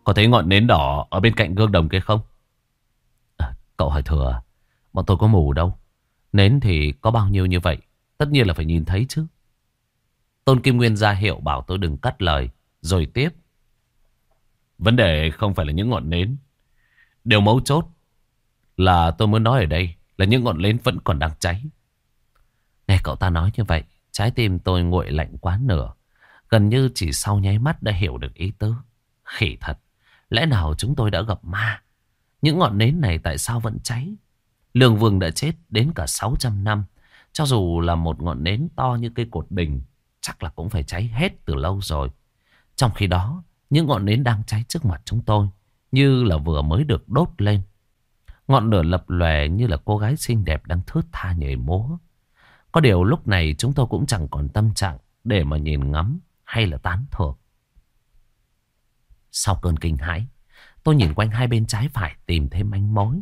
Có thấy ngọn nến đỏ ở bên cạnh gương đồng kia không? À, cậu hỏi thừa, bọn tôi có mù đâu. Nến thì có bao nhiêu như vậy, tất nhiên là phải nhìn thấy chứ. Tôn Kim Nguyên ra hiệu bảo tôi đừng cắt lời, rồi tiếp. Vấn đề không phải là những ngọn nến. Điều mấu chốt là tôi muốn nói ở đây là những ngọn nến vẫn còn đang cháy. Nghe cậu ta nói như vậy, trái tim tôi nguội lạnh quá nửa. Gần như chỉ sau nháy mắt đã hiểu được ý tứ. Khỉ thật, lẽ nào chúng tôi đã gặp ma? Những ngọn nến này tại sao vẫn cháy? Lương Vương đã chết đến cả 600 năm. Cho dù là một ngọn nến to như cây cột đình, chắc là cũng phải cháy hết từ lâu rồi. Trong khi đó, những ngọn nến đang cháy trước mặt chúng tôi, như là vừa mới được đốt lên. Ngọn lửa lập lòe như là cô gái xinh đẹp đang thướt tha nhảy múa. Có điều lúc này chúng tôi cũng chẳng còn tâm trạng để mà nhìn ngắm hay là tán thưởng. Sau cơn kinh hãi, tôi nhìn quanh hai bên trái phải tìm thêm manh mối.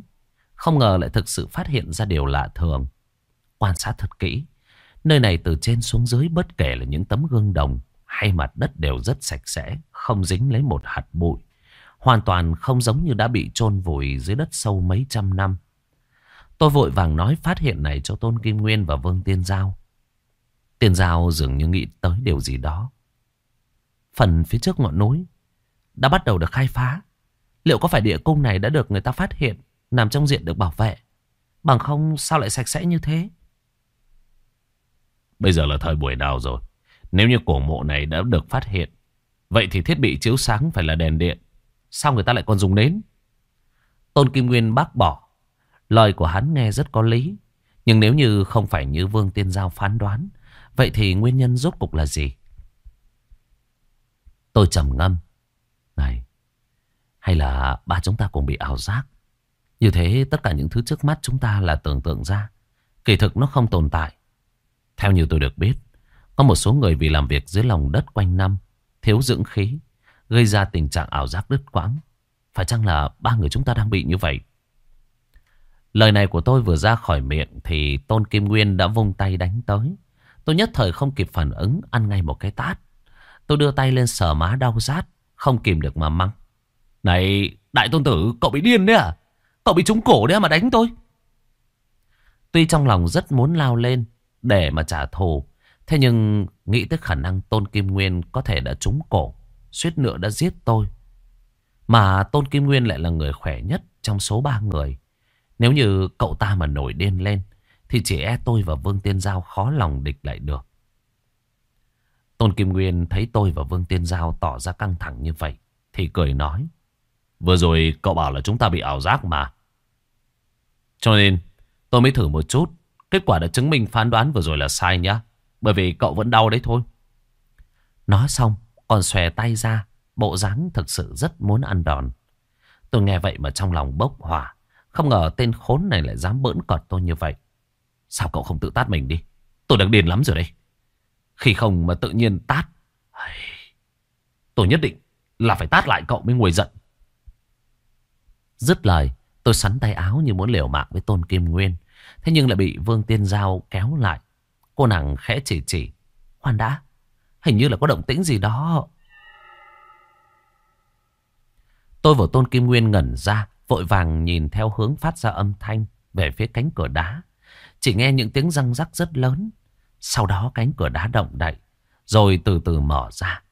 Không ngờ lại thực sự phát hiện ra điều lạ thường. Quan sát thật kỹ, nơi này từ trên xuống dưới bất kể là những tấm gương đồng hay mặt đất đều rất sạch sẽ, không dính lấy một hạt bụi. Hoàn toàn không giống như đã bị chôn vùi dưới đất sâu mấy trăm năm. Tôi vội vàng nói phát hiện này cho Tôn Kim Nguyên và Vương Tiên Giao. Tiên Giao dường như nghĩ tới điều gì đó. Phần phía trước ngọn núi đã bắt đầu được khai phá. Liệu có phải địa cung này đã được người ta phát hiện, nằm trong diện được bảo vệ? Bằng không sao lại sạch sẽ như thế? Bây giờ là thời buổi nào rồi? Nếu như cổ mộ này đã được phát hiện, vậy thì thiết bị chiếu sáng phải là đèn điện. Sao người ta lại còn dùng nến? Tôn Kim Nguyên bác bỏ. Lời của hắn nghe rất có lý. Nhưng nếu như không phải như Vương Tiên Giao phán đoán, vậy thì nguyên nhân rốt cục là gì? Tôi trầm ngâm. Này, hay là ba chúng ta cùng bị ảo giác? Như thế tất cả những thứ trước mắt chúng ta là tưởng tượng ra. Kỳ thực nó không tồn tại. Theo như tôi được biết, có một số người vì làm việc dưới lòng đất quanh năm, thiếu dưỡng khí, gây ra tình trạng ảo giác đứt quãng. Phải chăng là ba người chúng ta đang bị như vậy? Lời này của tôi vừa ra khỏi miệng thì Tôn Kim Nguyên đã vung tay đánh tới. Tôi nhất thời không kịp phản ứng, ăn ngay một cái tát. Tôi đưa tay lên sờ má đau rát, không kìm được mà mắng. Này, đại tôn tử, cậu bị điên đấy à? Cậu bị trúng cổ đấy à, mà đánh tôi? Tuy trong lòng rất muốn lao lên để mà trả thù, thế nhưng nghĩ tới khả năng Tôn Kim Nguyên có thể đã trúng cổ, suýt nữa đã giết tôi. Mà Tôn Kim Nguyên lại là người khỏe nhất trong số ba người. Nếu như cậu ta mà nổi điên lên, thì chỉ e tôi và Vương Tiên Giao khó lòng địch lại được. Tôn Kim Nguyên thấy tôi và Vương Tiên Giao tỏ ra căng thẳng như vậy, thì cười nói. Vừa rồi cậu bảo là chúng ta bị ảo giác mà. Cho nên tôi mới thử một chút. Kết quả đã chứng minh phán đoán vừa rồi là sai nhá. Bởi vì cậu vẫn đau đấy thôi. Nói xong còn xòe tay ra. Bộ dáng thực sự rất muốn ăn đòn. Tôi nghe vậy mà trong lòng bốc hỏa. Không ngờ tên khốn này lại dám bỡn cọt tôi như vậy. Sao cậu không tự tát mình đi? Tôi đang điên lắm rồi đây. Khi không mà tự nhiên tát. Tôi nhất định là phải tát lại cậu mới nguôi giận. Dứt lời, tôi sắn tay áo như muốn liều mạng với Tôn Kim Nguyên. Thế nhưng lại bị Vương Tiên Giao kéo lại. Cô nàng khẽ chỉ chỉ. Khoan đã, hình như là có động tĩnh gì đó. Tôi và Tôn Kim Nguyên ngẩn ra, vội vàng nhìn theo hướng phát ra âm thanh về phía cánh cửa đá. Chỉ nghe những tiếng răng rắc rất lớn. Sau đó cánh cửa đá động đậy, rồi từ từ mở ra.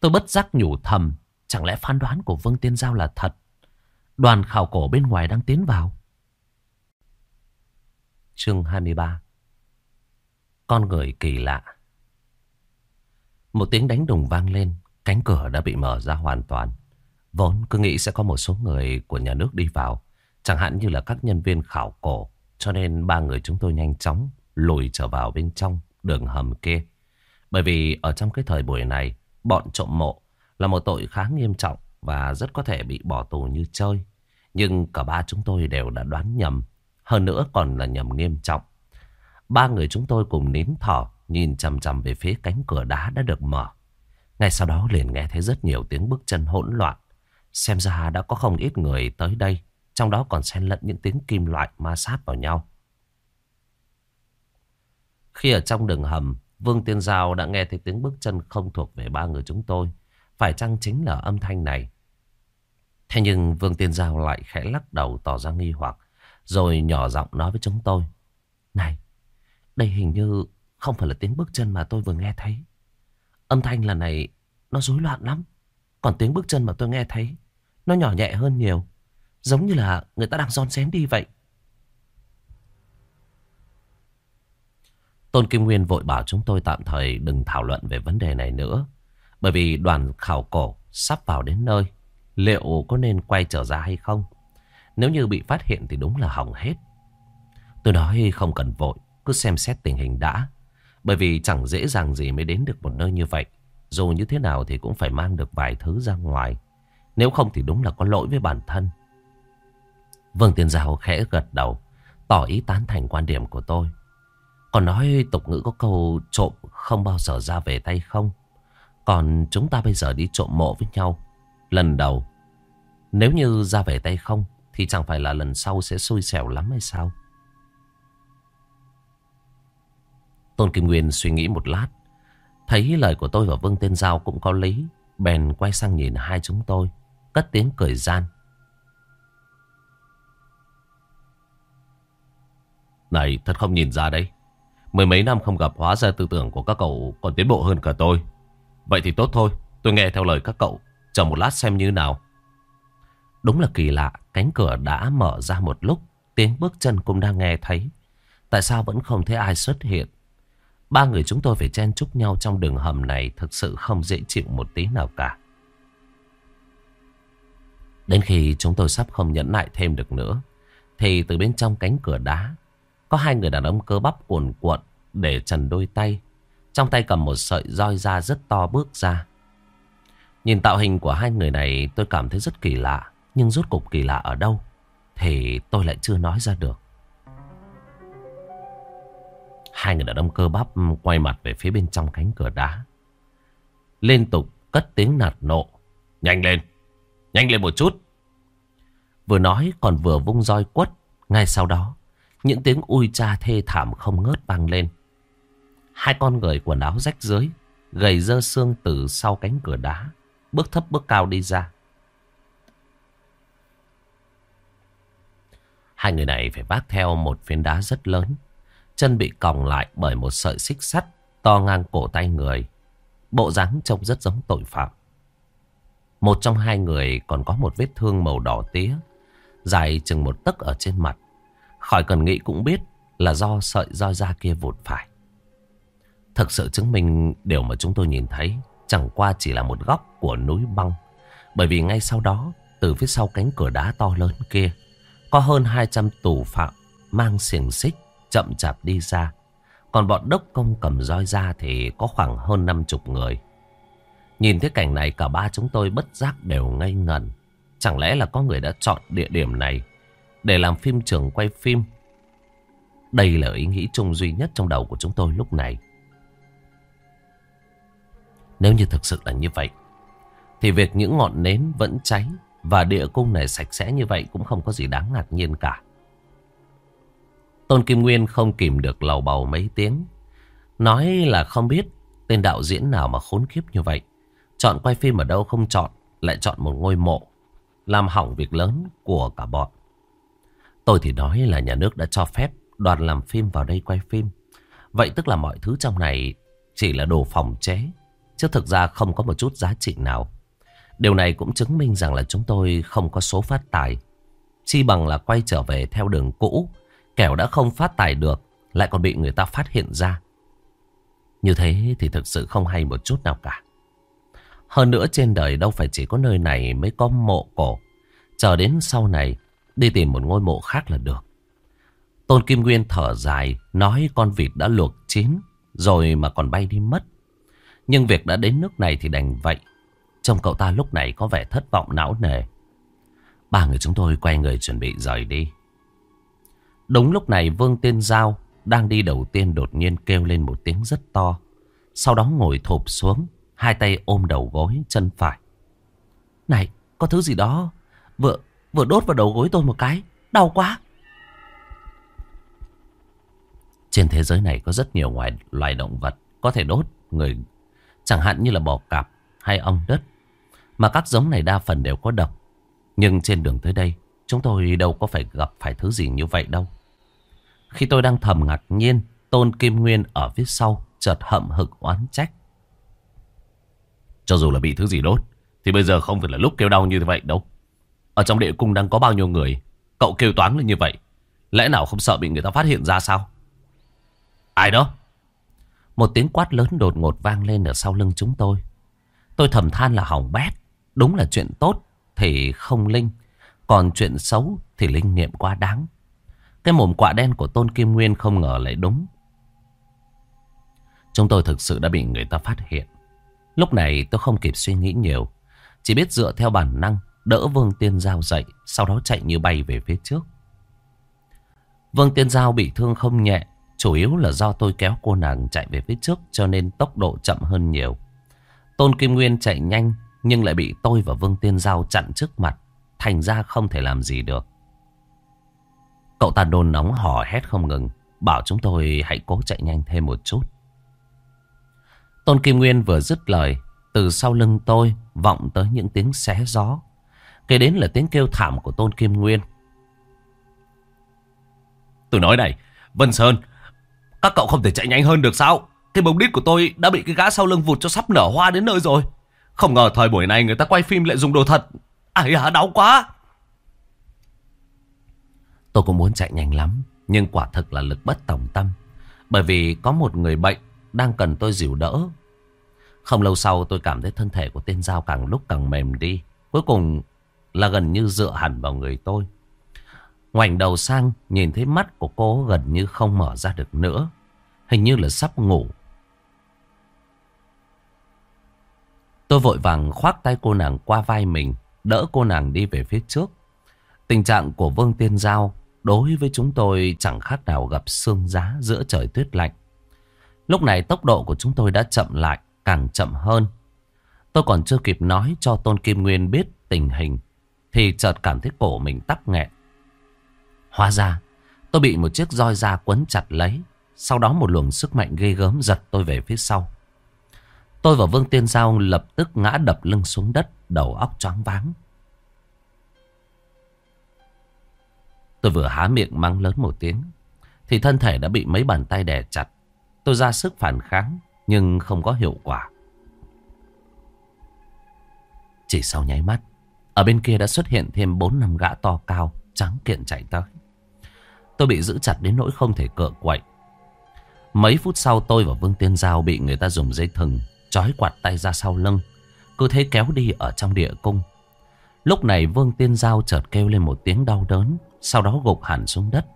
Tôi bất giác nhủ thầm, chẳng lẽ phán đoán của Vương Tiên Giao là thật? Đoàn khảo cổ bên ngoài đang tiến vào. Chương 23 Con người kỳ lạ Một tiếng đánh đùng vang lên, cánh cửa đã bị mở ra hoàn toàn. Vốn cứ nghĩ sẽ có một số người của nhà nước đi vào, chẳng hạn như là các nhân viên khảo cổ, cho nên ba người chúng tôi nhanh chóng lùi trở vào bên trong đường hầm kia. Bởi vì ở trong cái thời buổi này, bọn trộm mộ là một tội khá nghiêm trọng và rất có thể bị bỏ tù như chơi. Nhưng cả ba chúng tôi đều đã đoán nhầm, hơn nữa còn là nhầm nghiêm trọng. Ba người chúng tôi cùng nín thở, nhìn chằm chằm về phía cánh cửa đá đã được mở. Ngay sau đó liền nghe thấy rất nhiều tiếng bước chân hỗn loạn. Xem ra đã có không ít người tới đây, trong đó còn xen lẫn những tiếng kim loại ma sát vào nhau. Khi ở trong đường hầm, Vương Tiên Giao đã nghe thấy tiếng bước chân không thuộc về ba người chúng tôi. Phải chăng chính là âm thanh này? Thế nhưng Vương Tiên Giao lại khẽ lắc đầu tỏ ra nghi hoặc. Rồi nhỏ giọng nói với chúng tôi. Này, đây hình như không phải là tiếng bước chân mà tôi vừa nghe thấy. Âm thanh lần này nó rối loạn lắm. Còn tiếng bước chân mà tôi nghe thấy, nó nhỏ nhẹ hơn nhiều. Giống như là người ta đang son xén đi vậy. Tôn Kim Nguyên vội bảo chúng tôi tạm thời đừng thảo luận về vấn đề này nữa. Bởi vì đoàn khảo cổ sắp vào đến nơi. Liệu có nên quay trở ra hay không? Nếu như bị phát hiện thì đúng là hỏng hết. Tôi nói không cần vội, cứ xem xét tình hình đã. Bởi vì chẳng dễ dàng gì mới đến được một nơi như vậy. Dù như thế nào thì cũng phải mang được vài thứ ra ngoài. Nếu không thì đúng là có lỗi với bản thân. Vương Tiên Giao khẽ gật đầu, tỏ ý tán thành quan điểm của tôi. Còn nói tục ngữ có câu trộm không bao giờ ra về tay không. Còn chúng ta bây giờ đi trộm mộ với nhau. Lần đầu, nếu như ra về tay không, thì chẳng phải là lần sau sẽ xui xẻo lắm hay sao? Tôn Kim Nguyên suy nghĩ một lát. Thấy lời của tôi và Vương Tên Giao cũng có lý. Bèn quay sang nhìn hai chúng tôi. Cất tiếng cười gian. Này thật không nhìn ra đấy. Mười mấy năm không gặp hóa ra tư tưởng của các cậu còn tiến bộ hơn cả tôi. Vậy thì tốt thôi. Tôi nghe theo lời các cậu. Chờ một lát xem như nào. Đúng là kỳ lạ. Cánh cửa đã mở ra một lúc. Tiếng bước chân cũng đang nghe thấy. Tại sao vẫn không thấy ai xuất hiện? Ba người chúng tôi phải chen chúc nhau trong đường hầm này thực sự không dễ chịu một tí nào cả. Đến khi chúng tôi sắp không nhẫn nại thêm được nữa, thì từ bên trong cánh cửa đá, có hai người đàn ông cơ bắp cuồn cuộn để trần đôi tay. Trong tay cầm một sợi roi da rất to bước ra. Nhìn tạo hình của hai người này tôi cảm thấy rất kỳ lạ. Nhưng rốt cục kỳ lạ ở đâu thì tôi lại chưa nói ra được. Hai người đàn ông cơ bắp quay mặt về phía bên trong cánh cửa đá. Liên tục cất tiếng nạt nộ. Nhanh lên! Nhanh lên một chút! Vừa nói còn vừa vung roi quất. Ngay sau đó, những tiếng ui cha thê thảm không ngớt vang lên. Hai con người quần áo rách rưới, gầy dơ xương từ sau cánh cửa đá, bước thấp bước cao đi ra. Hai người này phải vác theo một phiến đá rất lớn. Chân bị còng lại bởi một sợi xích sắt to ngang cổ tay người. Bộ dáng trông rất giống tội phạm. Một trong hai người còn có một vết thương màu đỏ tía, dài chừng một tấc ở trên mặt. Khỏi cần nghĩ cũng biết là do sợi roi da kia vụt phải. Thực sự chứng minh điều mà chúng tôi nhìn thấy chẳng qua chỉ là một góc của núi băng. Bởi vì ngay sau đó, từ phía sau cánh cửa đá to lớn kia, có hơn 200 tù phạm mang xiềng xích chậm chạp đi ra. Còn bọn đốc công cầm roi ra thì có khoảng hơn 50 người. Nhìn thấy cảnh này cả ba chúng tôi bất giác đều ngây ngẩn. Chẳng lẽ là có người đã chọn địa điểm này để làm phim trường quay phim? Đây là ý nghĩ chung duy nhất trong đầu của chúng tôi lúc này. Nếu như thực sự là như vậy, thì việc những ngọn nến vẫn cháy và địa cung này sạch sẽ như vậy cũng không có gì đáng ngạc nhiên cả. Tôn Kim Nguyên không kìm được lầu bầu mấy tiếng. Nói là không biết tên đạo diễn nào mà khốn khiếp như vậy. Chọn quay phim ở đâu không chọn, lại chọn một ngôi mộ. Làm hỏng việc lớn của cả bọn. Tôi thì nói là nhà nước đã cho phép đoàn làm phim vào đây quay phim. Vậy tức là mọi thứ trong này chỉ là đồ phòng chế. Chứ thực ra không có một chút giá trị nào. Điều này cũng chứng minh rằng là chúng tôi không có số phát tài. Chi bằng là quay trở về theo đường cũ. Kẻo đã không phát tài được. Lại còn bị người ta phát hiện ra. Như thế thì thực sự không hay một chút nào cả. Hơn nữa trên đời đâu phải chỉ có nơi này mới có mộ cổ. Chờ đến sau này, đi tìm một ngôi mộ khác là được. Tôn Kim Nguyên thở dài, nói con vịt đã luộc chín, rồi mà còn bay đi mất. Nhưng việc đã đến nước này thì đành vậy. Trong cậu ta lúc này có vẻ thất vọng não nề. Ba người chúng tôi quay người chuẩn bị rời đi. Đúng lúc này Vương Tiên Giao đang đi đầu tiên đột nhiên kêu lên một tiếng rất to. Sau đó ngồi thụp xuống, hai tay ôm đầu gối, chân phải. Này, có thứ gì đó vừa vừa đốt vào đầu gối tôi một cái, đau quá. Trên thế giới này có rất nhiều loài, loài động vật có thể đốt người, chẳng hạn như là bò cạp hay ong đất. Mà các giống này đa phần đều có độc. Nhưng trên đường tới đây, chúng tôi đâu có phải gặp phải thứ gì như vậy đâu. Khi tôi đang thầm ngạc nhiên, Tôn Kim Nguyên ở phía sau chợt hậm hực oán trách. Cho dù là bị thứ gì đốt, thì bây giờ không phải là lúc kêu đau như vậy đâu. Ở trong địa cung đang có bao nhiêu người, cậu kêu toán lên như vậy. Lẽ nào không sợ bị người ta phát hiện ra sao? Ai đó? Một tiếng quát lớn đột ngột vang lên ở sau lưng chúng tôi. Tôi thầm than là hỏng bét. Đúng là chuyện tốt thì không linh. Còn chuyện xấu thì linh nghiệm quá đáng. Cái mồm quạ đen của Tôn Kim Nguyên không ngờ lại đúng. Chúng tôi thực sự đã bị người ta phát hiện. Lúc này tôi không kịp suy nghĩ nhiều. Chỉ biết dựa theo bản năng đỡ Vương Tiên Giao dậy. Sau đó chạy như bay về phía trước. Vương Tiên Giao bị thương không nhẹ. Chủ yếu là do tôi kéo cô nàng chạy về phía trước cho nên tốc độ chậm hơn nhiều. Tôn Kim Nguyên chạy nhanh nhưng lại bị tôi và Vương Tiên Giao chặn trước mặt. Thành ra không thể làm gì được. Cậu ta đồn nóng hò hét không ngừng. Bảo chúng tôi hãy cố chạy nhanh thêm một chút. Tôn Kim Nguyên vừa dứt lời. Từ sau lưng tôi vọng tới những tiếng xé gió. Kế đến là tiếng kêu thảm của Tôn Kim Nguyên. Tôi nói này, Vân Sơn, các cậu không thể chạy nhanh hơn được sao? Cái bông đít của tôi đã bị cái gã sau lưng vụt cho sắp nở hoa đến nơi rồi. Không ngờ thời buổi này người ta quay phim lại dùng đồ thật. Ai à, đau quá. Tôi cũng muốn chạy nhanh lắm. Nhưng quả thực là lực bất tòng tâm. Bởi vì có một người bệnh đang cần tôi dìu đỡ. Không lâu sau tôi cảm thấy thân thể của tên Giao càng lúc càng mềm đi. Cuối cùng là gần như dựa hẳn vào người tôi. Ngoảnh đầu sang nhìn thấy mắt của cô gần như không mở ra được nữa. Hình như là sắp ngủ. Tôi vội vàng khoác tay cô nàng qua vai mình, đỡ cô nàng đi về phía trước. Tình trạng của Vương Tiên Giao đối với chúng tôi chẳng khác nào gặp sương giá giữa trời tuyết lạnh. Lúc này tốc độ của chúng tôi đã chậm lại, càng chậm hơn. Tôi còn chưa kịp nói cho Tôn Kim Nguyên biết tình hình, thì chợt cảm thấy cổ mình tắc nghẹn. Hóa ra, tôi bị một chiếc roi da quấn chặt lấy, sau đó một luồng sức mạnh ghê gớm giật tôi về phía sau. Tôi và Vương Tiên Giao lập tức ngã đập lưng xuống đất, đầu óc choáng váng. Tôi vừa há miệng mắng lớn một tiếng, thì thân thể đã bị mấy bàn tay đè chặt. Tôi ra sức phản kháng, nhưng không có hiệu quả. Chỉ sau nháy mắt Ở bên kia đã xuất hiện thêm 4 năm gã to cao Trắng kiện chạy tới Tôi bị giữ chặt đến nỗi không thể cựa quậy. Mấy phút sau tôi và Vương Tiên Giao Bị người ta dùng dây thừng Trói quạt tay ra sau lưng, Cứ thế kéo đi ở trong địa cung. Lúc này Vương Tiên Giao chợt kêu lên một tiếng đau đớn, Sau đó gục hẳn xuống đất.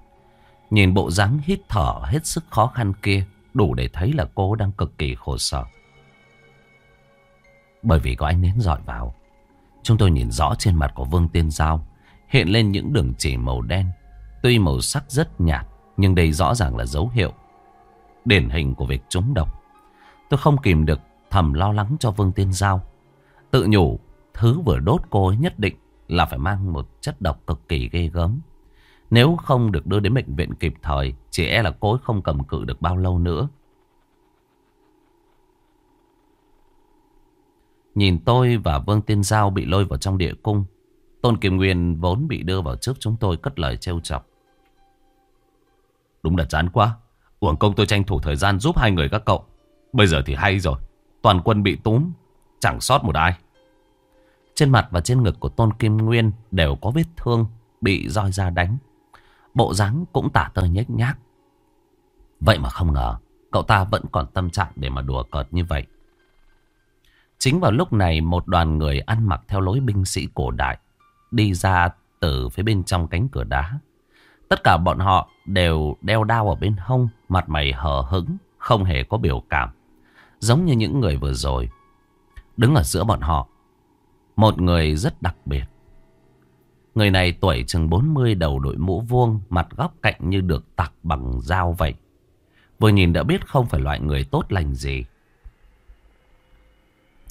Nhìn bộ dáng hít thở hết sức khó khăn kia, Đủ để thấy là cô đang cực kỳ khổ sở. Bởi vì có ánh nến dọi vào, Chúng tôi nhìn rõ trên mặt của Vương Tiên Giao, Hiện lên những đường chỉ màu đen. Tuy màu sắc rất nhạt, Nhưng đây rõ ràng là dấu hiệu. Điển hình của việc trúng độc. Tôi không kìm được thầm lo lắng cho Vương Tiên Giao. Tự nhủ, Thứ vừa đốt cô ấy nhất định Là phải mang một chất độc cực kỳ ghê gớm. Nếu không được đưa đến bệnh viện kịp thời, Chỉ e là cô ấy không cầm cự được bao lâu nữa. Nhìn tôi và Vương Tiên Giao bị lôi vào trong địa cung Tôn Kim Nguyên vốn bị đưa vào trước chúng tôi cất lời trêu chọc. Đúng là chán quá. Uổng công tôi tranh thủ thời gian giúp hai người các cậu. Bây giờ thì hay rồi. Toàn quân bị túm. Chẳng sót một ai. Trên mặt và trên ngực của Tôn Kim Nguyên đều có vết thương. Bị roi ra đánh. Bộ dáng cũng tả tơi nhếch nhác. Vậy mà không ngờ. Cậu ta vẫn còn tâm trạng để mà đùa cợt như vậy. Chính vào lúc này, một đoàn người ăn mặc theo lối binh sĩ cổ đại đi ra từ phía bên trong cánh cửa đá. Tất cả bọn họ đều đeo đao ở bên hông, mặt mày hờ hững, không hề có biểu cảm. Giống như những người vừa rồi. Đứng ở giữa bọn họ, một người rất đặc biệt. Người này tuổi chừng 40 đầu đội mũ vuông, mặt góc cạnh như được tặc bằng dao vậy. Vừa nhìn đã biết không phải loại người tốt lành gì.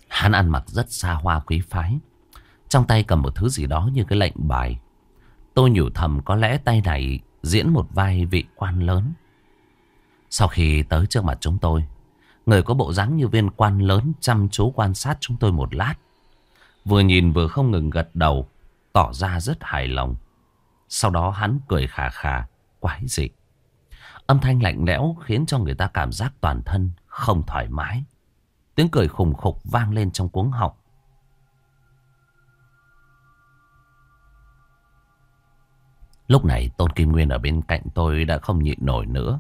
Hắn ăn mặc rất xa hoa quý phái. Trong tay cầm một thứ gì đó như cái lệnh bài. Tôi nhủ thầm có lẽ tay này diễn một vai vị quan lớn. Sau khi tới trước mặt chúng tôi, người có bộ dáng như viên quan lớn chăm chú quan sát chúng tôi một lát. Vừa nhìn vừa không ngừng gật đầu, tỏ ra rất hài lòng. Sau đó hắn cười khà khà, quái dị. Âm thanh lạnh lẽo khiến cho người ta cảm giác toàn thân không thoải mái. Tiếng cười khùng khục vang lên trong cuống họng. Lúc này Tôn Kim Nguyên ở bên cạnh tôi đã không nhịn nổi nữa.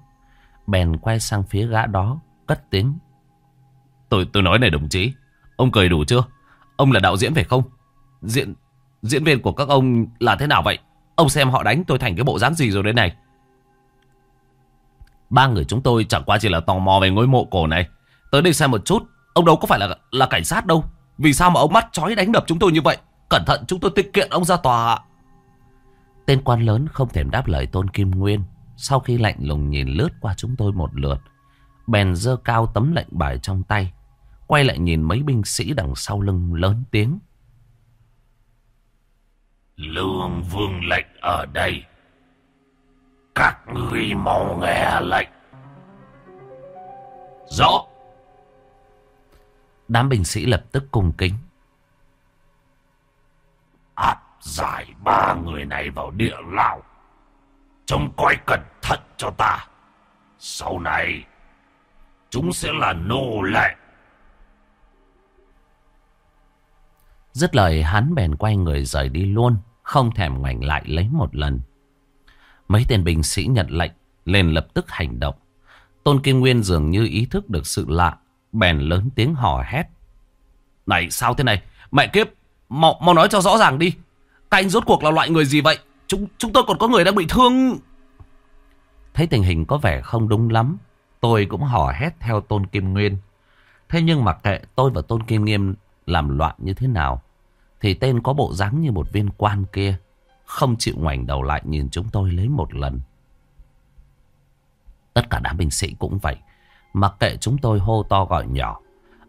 Bèn quay sang phía gã đó, cất tiếng. Tôi tôi nói này đồng chí, ông cười đủ chưa? Ông là đạo diễn phải không? Diễn diễn viên của các ông là thế nào vậy? Ông xem họ đánh tôi thành cái bộ dáng gì rồi đấy này. Ba người chúng tôi chẳng qua chỉ là tò mò về ngôi mộ cổ này. Tới đây xem một chút, ông đâu có phải là là cảnh sát đâu. Vì sao mà ông mắt chói đánh đập chúng tôi như vậy? Cẩn thận chúng tôi tịch kiện ông ra tòa. Tên quan lớn không thèm đáp lời Tôn Kim Nguyên. Sau khi lạnh lùng nhìn lướt qua chúng tôi một lượt. Bèn dơ cao tấm lệnh bài trong tay. Quay lại nhìn mấy binh sĩ đằng sau lưng lớn tiếng. Lương vương lệnh ở đây. Các người mau nghe lệnh. Rõ. Đám binh sĩ lập tức cung kính. áp giải ba người này vào địa lão. Trông coi cẩn thận cho ta. Sau này, chúng sẽ là nô lệ. Dứt lời hắn bèn quay người rời đi luôn, không thèm ngoảnh lại lấy một lần. Mấy tên binh sĩ nhận lệnh, lên lập tức hành động. Tôn Kim Nguyên dường như ý thức được sự lạ, bèn lớn tiếng hò hét. Này sao thế này, mẹ kiếp, mau, mau nói cho rõ ràng đi. Các anh rốt cuộc là loại người gì vậy? Chúng chúng tôi còn có người đang bị thương. Thấy tình hình có vẻ không đúng lắm. Tôi cũng hò hét theo Tôn Kim Nguyên. Thế nhưng mặc kệ tôi và Tôn Kim Nghiêm làm loạn như thế nào. Thì tên có bộ dáng như một viên quan kia. Không chịu ngoảnh đầu lại nhìn chúng tôi lấy một lần. Tất cả đám binh sĩ cũng vậy. Mặc kệ chúng tôi hô to gọi nhỏ.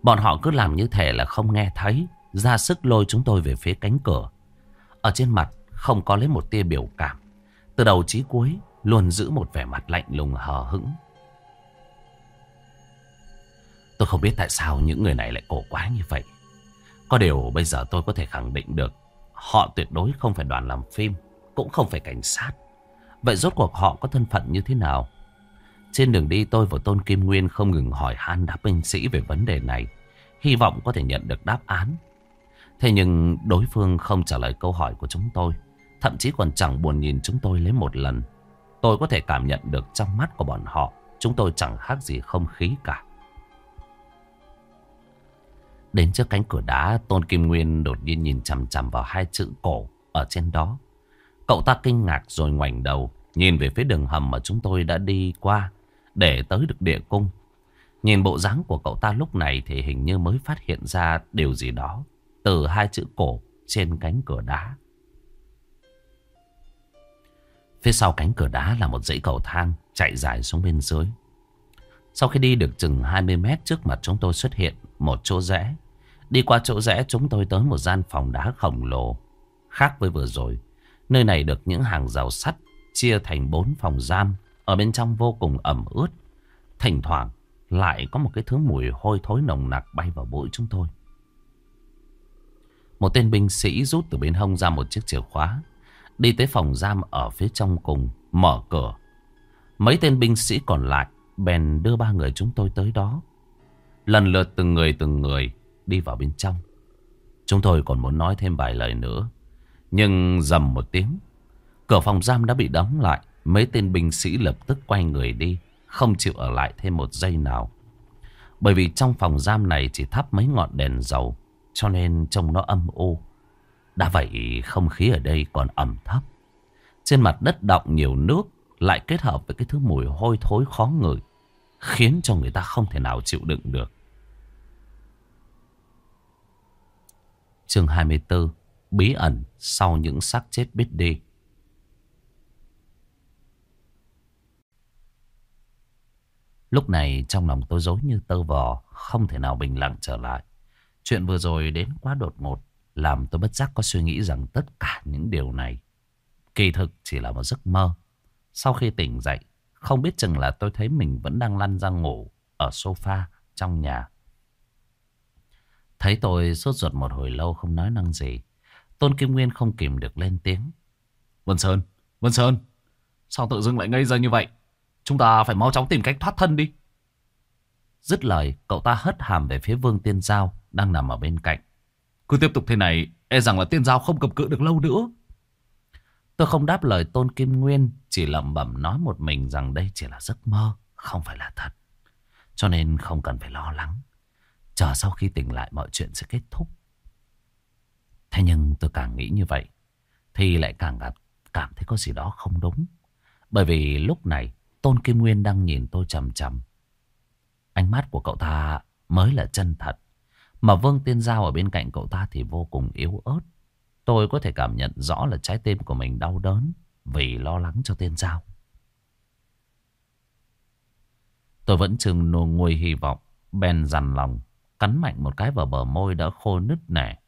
Bọn họ cứ làm như thể là không nghe thấy. Ra sức lôi chúng tôi về phía cánh cửa. Ở trên mặt không có lấy một tia biểu cảm. Từ đầu chí cuối luôn giữ một vẻ mặt lạnh lùng hờ hững. Tôi không biết tại sao những người này lại cổ quá như vậy. Có điều bây giờ tôi có thể khẳng định được họ tuyệt đối không phải đoàn làm phim, cũng không phải cảnh sát. Vậy rốt cuộc họ có thân phận như thế nào? Trên đường đi tôi và Tôn Kim Nguyên không ngừng hỏi han đáp binh sĩ về vấn đề này. Hy vọng có thể nhận được đáp án. Thế nhưng đối phương không trả lời câu hỏi của chúng tôi. Thậm chí còn chẳng buồn nhìn chúng tôi lấy một lần. Tôi có thể cảm nhận được trong mắt của bọn họ. Chúng tôi chẳng khác gì không khí cả. Đến trước cánh cửa đá, Tôn Kim Nguyên đột nhiên nhìn chằm chằm vào hai chữ cổ ở trên đó. Cậu ta kinh ngạc rồi ngoảnh đầu, nhìn về phía đường hầm mà chúng tôi đã đi qua để tới được địa cung. Nhìn bộ dáng của cậu ta lúc này thì hình như mới phát hiện ra điều gì đó từ hai chữ cổ trên cánh cửa đá. Phía sau cánh cửa đá là một dãy cầu thang chạy dài xuống bên dưới. Sau khi đi được chừng 20 mét trước mặt chúng tôi xuất hiện một chỗ rẽ. Đi qua chỗ rẽ chúng tôi tới một gian phòng đá khổng lồ. Khác với vừa rồi, nơi này được những hàng rào sắt chia thành bốn phòng giam. Ở bên trong vô cùng ẩm ướt. Thỉnh thoảng lại có một cái thứ mùi hôi thối nồng nặc bay vào mũi chúng tôi. Một tên binh sĩ rút từ bên hông ra một chiếc chìa khóa. Đi tới phòng giam ở phía trong cùng, mở cửa. Mấy tên binh sĩ còn lại bèn đưa ba người chúng tôi tới đó. Lần lượt từng người từng người đi vào bên trong. Chúng tôi còn muốn nói thêm vài lời nữa. Nhưng dầm một tiếng. Cửa phòng giam đã bị đóng lại. Mấy tên binh sĩ lập tức quay người đi. Không chịu ở lại thêm một giây nào. Bởi vì trong phòng giam này chỉ thắp mấy ngọn đèn dầu. Cho nên trông nó âm u. Đã vậy không khí ở đây còn ẩm thấp. Trên mặt đất đọng nhiều nước. Lại kết hợp với cái thứ mùi hôi thối khó ngửi. Khiến cho người ta không thể nào chịu đựng được. Chương 24 Bí ẩn sau những xác chết biết đi Lúc này trong lòng tôi dối như tơ vò, Không thể nào bình lặng trở lại Chuyện vừa rồi đến quá đột ngột Làm tôi bất giác có suy nghĩ rằng tất cả những điều này Kỳ thực chỉ là một giấc mơ Sau khi tỉnh dậy Không biết chừng là tôi thấy mình vẫn đang lăn ra ngủ Ở sofa trong nhà Thấy tôi sốt ruột một hồi lâu không nói năng gì. Tôn Kim Nguyên không kìm được lên tiếng. Vân Sơn, Vân Sơn, sao tự dưng lại ngây ra như vậy? Chúng ta phải mau chóng tìm cách thoát thân đi. Dứt lời, cậu ta hất hàm về phía Vương Tiên Giao đang nằm ở bên cạnh. Cứ tiếp tục thế này, e rằng là Tiên Giao không cầm cự được lâu nữa. Tôi không đáp lời Tôn Kim Nguyên, chỉ lẩm bẩm nói một mình rằng đây chỉ là giấc mơ, không phải là thật. Cho nên không cần phải lo lắng. Chờ sau khi tỉnh lại mọi chuyện sẽ kết thúc. Thế nhưng tôi càng nghĩ như vậy. Thì lại càng gặp, cảm thấy có gì đó không đúng. Bởi vì lúc này Tôn Kim Nguyên đang nhìn tôi chầm chầm. Ánh mắt của cậu ta mới là chân thật. Mà Vương Tiên Giao ở bên cạnh cậu ta thì vô cùng yếu ớt. Tôi có thể cảm nhận rõ là trái tim của mình đau đớn vì lo lắng cho Tiên Giao. Tôi vẫn chừng nô nguôi hy vọng, bèn dằn lòng cắn mạnh một cái vào bờ môi đã khô nứt nẻ.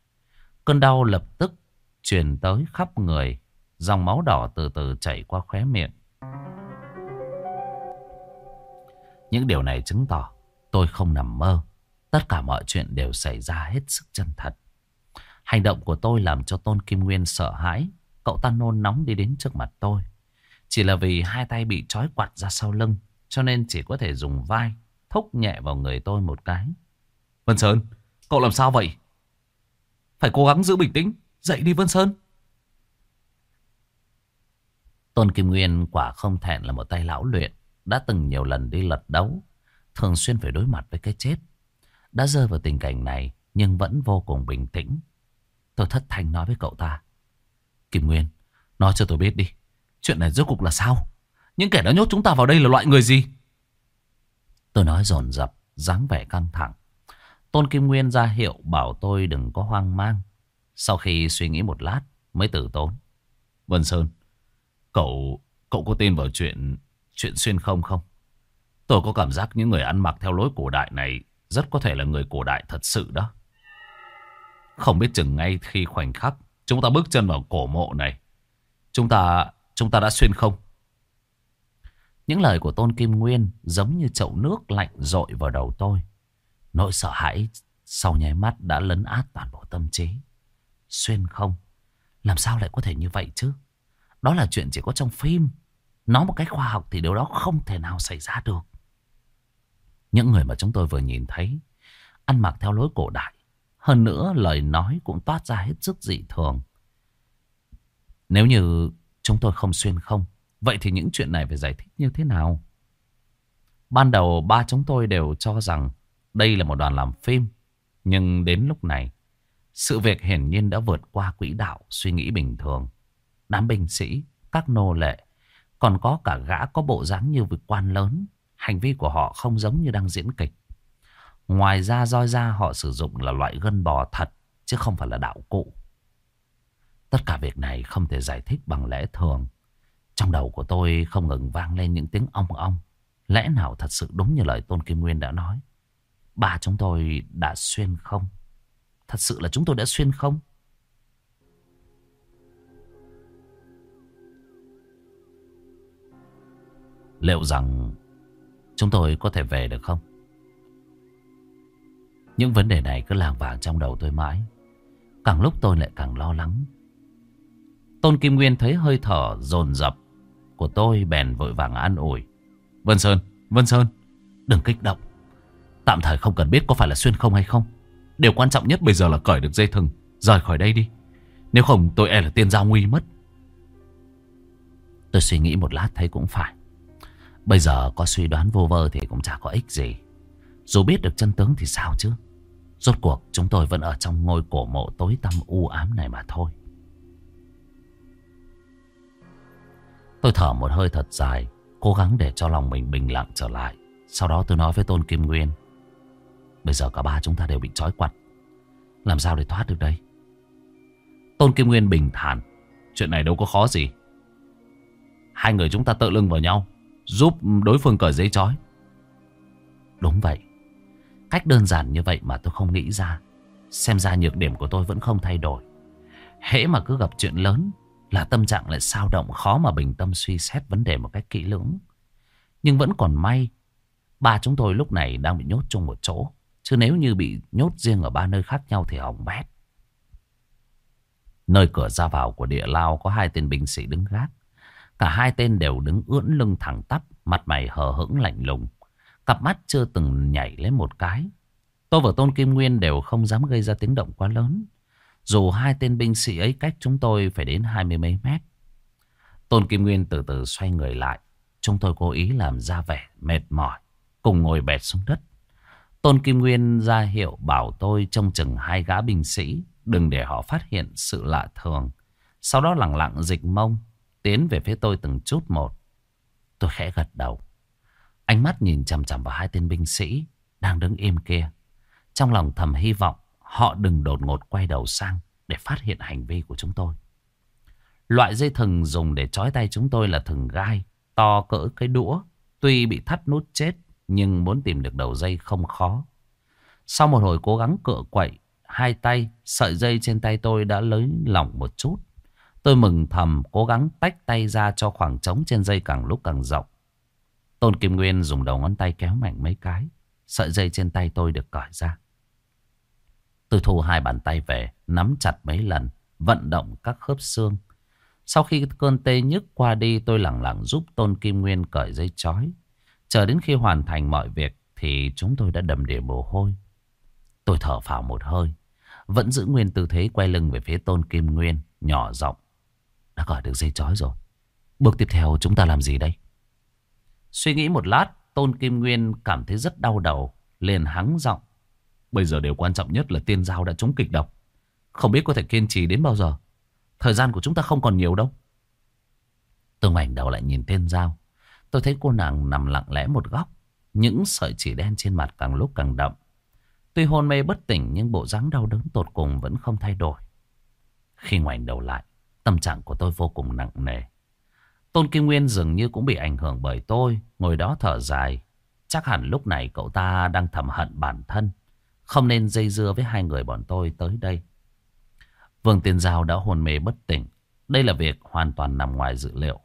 Cơn đau lập tức truyền tới khắp người, dòng máu đỏ từ từ chảy qua khóe miệng. Những điều này chứng tỏ tôi không nằm mơ. Tất cả mọi chuyện đều xảy ra hết sức chân thật. Hành động của tôi làm cho Tôn Kim Nguyên sợ hãi. Cậu ta nôn nóng đi đến trước mặt tôi. Chỉ là vì hai tay bị trói quạt ra sau lưng. Cho nên chỉ có thể dùng vai thúc nhẹ vào người tôi một cái. Vân Sơn, cậu làm sao vậy? Phải cố gắng giữ bình tĩnh. Dậy đi Vân Sơn. Tôn Kim Nguyên quả không thẹn là một tay lão luyện. Đã từng nhiều lần đi lật đấu. Thường xuyên phải đối mặt với cái chết. Đã rơi vào tình cảnh này nhưng vẫn vô cùng bình tĩnh. Tôi thất thanh nói với cậu ta. Kim Nguyên, nói cho tôi biết đi. Chuyện này rốt cục là sao? Những kẻ đã nhốt chúng ta vào đây là loại người gì? Tôi nói dồn dập, dáng vẻ căng thẳng. Tôn Kim Nguyên ra hiệu bảo tôi đừng có hoang mang. Sau khi suy nghĩ một lát mới tử tốn. Vân Sơn, cậu cậu có tin vào chuyện chuyện xuyên không không? Tôi có cảm giác những người ăn mặc theo lối cổ đại này rất có thể là người cổ đại thật sự đó. Không biết chừng ngay khi khoảnh khắc chúng ta bước chân vào cổ mộ này, chúng ta chúng ta đã xuyên không? Những lời của Tôn Kim Nguyên giống như chậu nước lạnh rội vào đầu tôi. Nỗi sợ hãi sau nháy mắt đã lấn át toàn bộ tâm trí. Xuyên không? Làm sao lại có thể như vậy chứ? Đó là chuyện chỉ có trong phim. Nói một cách khoa học thì điều đó không thể nào xảy ra được. Những người mà chúng tôi vừa nhìn thấy ăn mặc theo lối cổ đại Hơn nữa lời nói cũng toát ra hết sức dị thường. Nếu như chúng tôi không xuyên không, vậy thì những chuyện này phải giải thích như thế nào? Ban đầu ba chúng tôi đều cho rằng đây là một đoàn làm phim. Nhưng đến lúc này, sự việc hiển nhiên đã vượt qua quỹ đạo suy nghĩ bình thường. Đám binh sĩ, các nô lệ, còn có cả gã có bộ dáng như vực quan lớn. Hành vi của họ không giống như đang diễn kịch. Ngoài ra roi da họ sử dụng là loại gân bò thật, chứ không phải là đạo cụ. Tất cả việc này không thể giải thích bằng lẽ thường. Trong đầu của tôi không ngừng vang lên những tiếng ong ong. Lẽ nào thật sự đúng như lời Tôn Kim Nguyên đã nói? Ba chúng tôi đã xuyên không? Thật sự là chúng tôi đã xuyên không? Liệu rằng chúng tôi có thể về được không? Những vấn đề này cứ làng vàng trong đầu tôi mãi. Càng lúc tôi lại càng lo lắng. Tôn Kim Nguyên thấy hơi thở dồn dập của tôi bèn vội vàng an ủi. Vân Sơn, Vân Sơn, đừng kích động. Tạm thời không cần biết có phải là xuyên không hay không. Điều quan trọng nhất bây giờ là cởi được dây thừng, rời khỏi đây đi. Nếu không tôi e là tiên giao nguy mất. Tôi suy nghĩ một lát thấy cũng phải. Bây giờ có suy đoán vô vơ thì cũng chả có ích gì. Dù biết được chân tướng thì sao chứ. Rốt cuộc chúng tôi vẫn ở trong ngôi cổ mộ tối tăm u ám này mà thôi. Tôi thở một hơi thật dài, cố gắng để cho lòng mình bình lặng trở lại. Sau đó tôi nói với Tôn Kim Nguyên. Bây giờ cả ba chúng ta đều bị trói quặt. Làm sao để thoát được đây? Tôn Kim Nguyên bình thản. Chuyện này đâu có khó gì. Hai người chúng ta tự lưng vào nhau. Giúp đối phương cởi giấy chói. Đúng vậy. Cách đơn giản như vậy mà tôi không nghĩ ra. Xem ra nhược điểm của tôi vẫn không thay đổi. Hễ mà cứ gặp chuyện lớn là tâm trạng lại sao động khó mà bình tâm suy xét vấn đề một cách kỹ lưỡng. Nhưng vẫn còn may, ba chúng tôi lúc này đang bị nhốt chung một chỗ. Chứ nếu như bị nhốt riêng ở ba nơi khác nhau thì hỏng bét. Nơi cửa ra vào của địa lao có hai tên binh sĩ đứng gác. Cả hai tên đều đứng ưỡn lưng thẳng tắp, mặt mày hờ hững lạnh lùng. Cặp mắt chưa từng nhảy lên một cái. Tôi và Tôn Kim Nguyên đều không dám gây ra tiếng động quá lớn. Dù hai tên binh sĩ ấy cách chúng tôi phải đến hai mươi mấy mét. Tôn Kim Nguyên từ từ xoay người lại. Chúng tôi cố ý làm ra vẻ mệt mỏi. Cùng ngồi bệt xuống đất. Tôn Kim Nguyên ra hiệu bảo tôi trông chừng hai gã binh sĩ. Đừng để họ phát hiện sự lạ thường. Sau đó lặng lặng dịch mông. Tiến về phía tôi từng chút một. Tôi khẽ gật đầu. Ánh mắt nhìn chằm chằm vào hai tên binh sĩ đang đứng im kia. Trong lòng thầm hy vọng họ đừng đột ngột quay đầu sang để phát hiện hành vi của chúng tôi. Loại dây thừng dùng để trói tay chúng tôi là thừng gai, to cỡ cái đũa. Tuy bị thắt nút chết, nhưng muốn tìm được đầu dây không khó. Sau một hồi cố gắng cựa quậy, hai tay, sợi dây trên tay tôi đã lấy lỏng một chút. Tôi mừng thầm cố gắng tách tay ra cho khoảng trống trên dây càng lúc càng rộng. Tôn Kim Nguyên dùng đầu ngón tay kéo mạnh mấy cái. Sợi dây trên tay tôi được cởi ra. Tôi thu hai bàn tay về, nắm chặt mấy lần, vận động các khớp xương. Sau khi cơn tê nhức qua đi, tôi lặng lặng giúp Tôn Kim Nguyên cởi dây chói. Chờ đến khi hoàn thành mọi việc thì chúng tôi đã đầm đìa mồ hôi. Tôi thở phào một hơi, vẫn giữ nguyên tư thế quay lưng về phía Tôn Kim Nguyên, nhỏ giọng. Đã cởi được dây chói rồi. Bước tiếp theo chúng ta làm gì đây? Suy nghĩ một lát, Tôn Kim Nguyên cảm thấy rất đau đầu, liền hắng giọng. Bây giờ điều quan trọng nhất là tiên giao đã trúng kịch độc. Không biết có thể kiên trì đến bao giờ. Thời gian của chúng ta không còn nhiều đâu. Tôi ngoảnh đầu lại nhìn tiên giao. Tôi thấy cô nàng nằm lặng lẽ một góc. Những sợi chỉ đen trên mặt càng lúc càng đậm. Tuy hôn mê bất tỉnh nhưng bộ dáng đau đớn tột cùng vẫn không thay đổi. Khi ngoảnh đầu lại, tâm trạng của tôi vô cùng nặng nề. Tôn Kim Nguyên dường như cũng bị ảnh hưởng bởi tôi, ngồi đó thở dài. Chắc hẳn lúc này cậu ta đang thầm hận bản thân, không nên dây dưa với hai người bọn tôi tới đây. Vương Tiên Giao đã hôn mê bất tỉnh. Đây là việc hoàn toàn nằm ngoài dự liệu.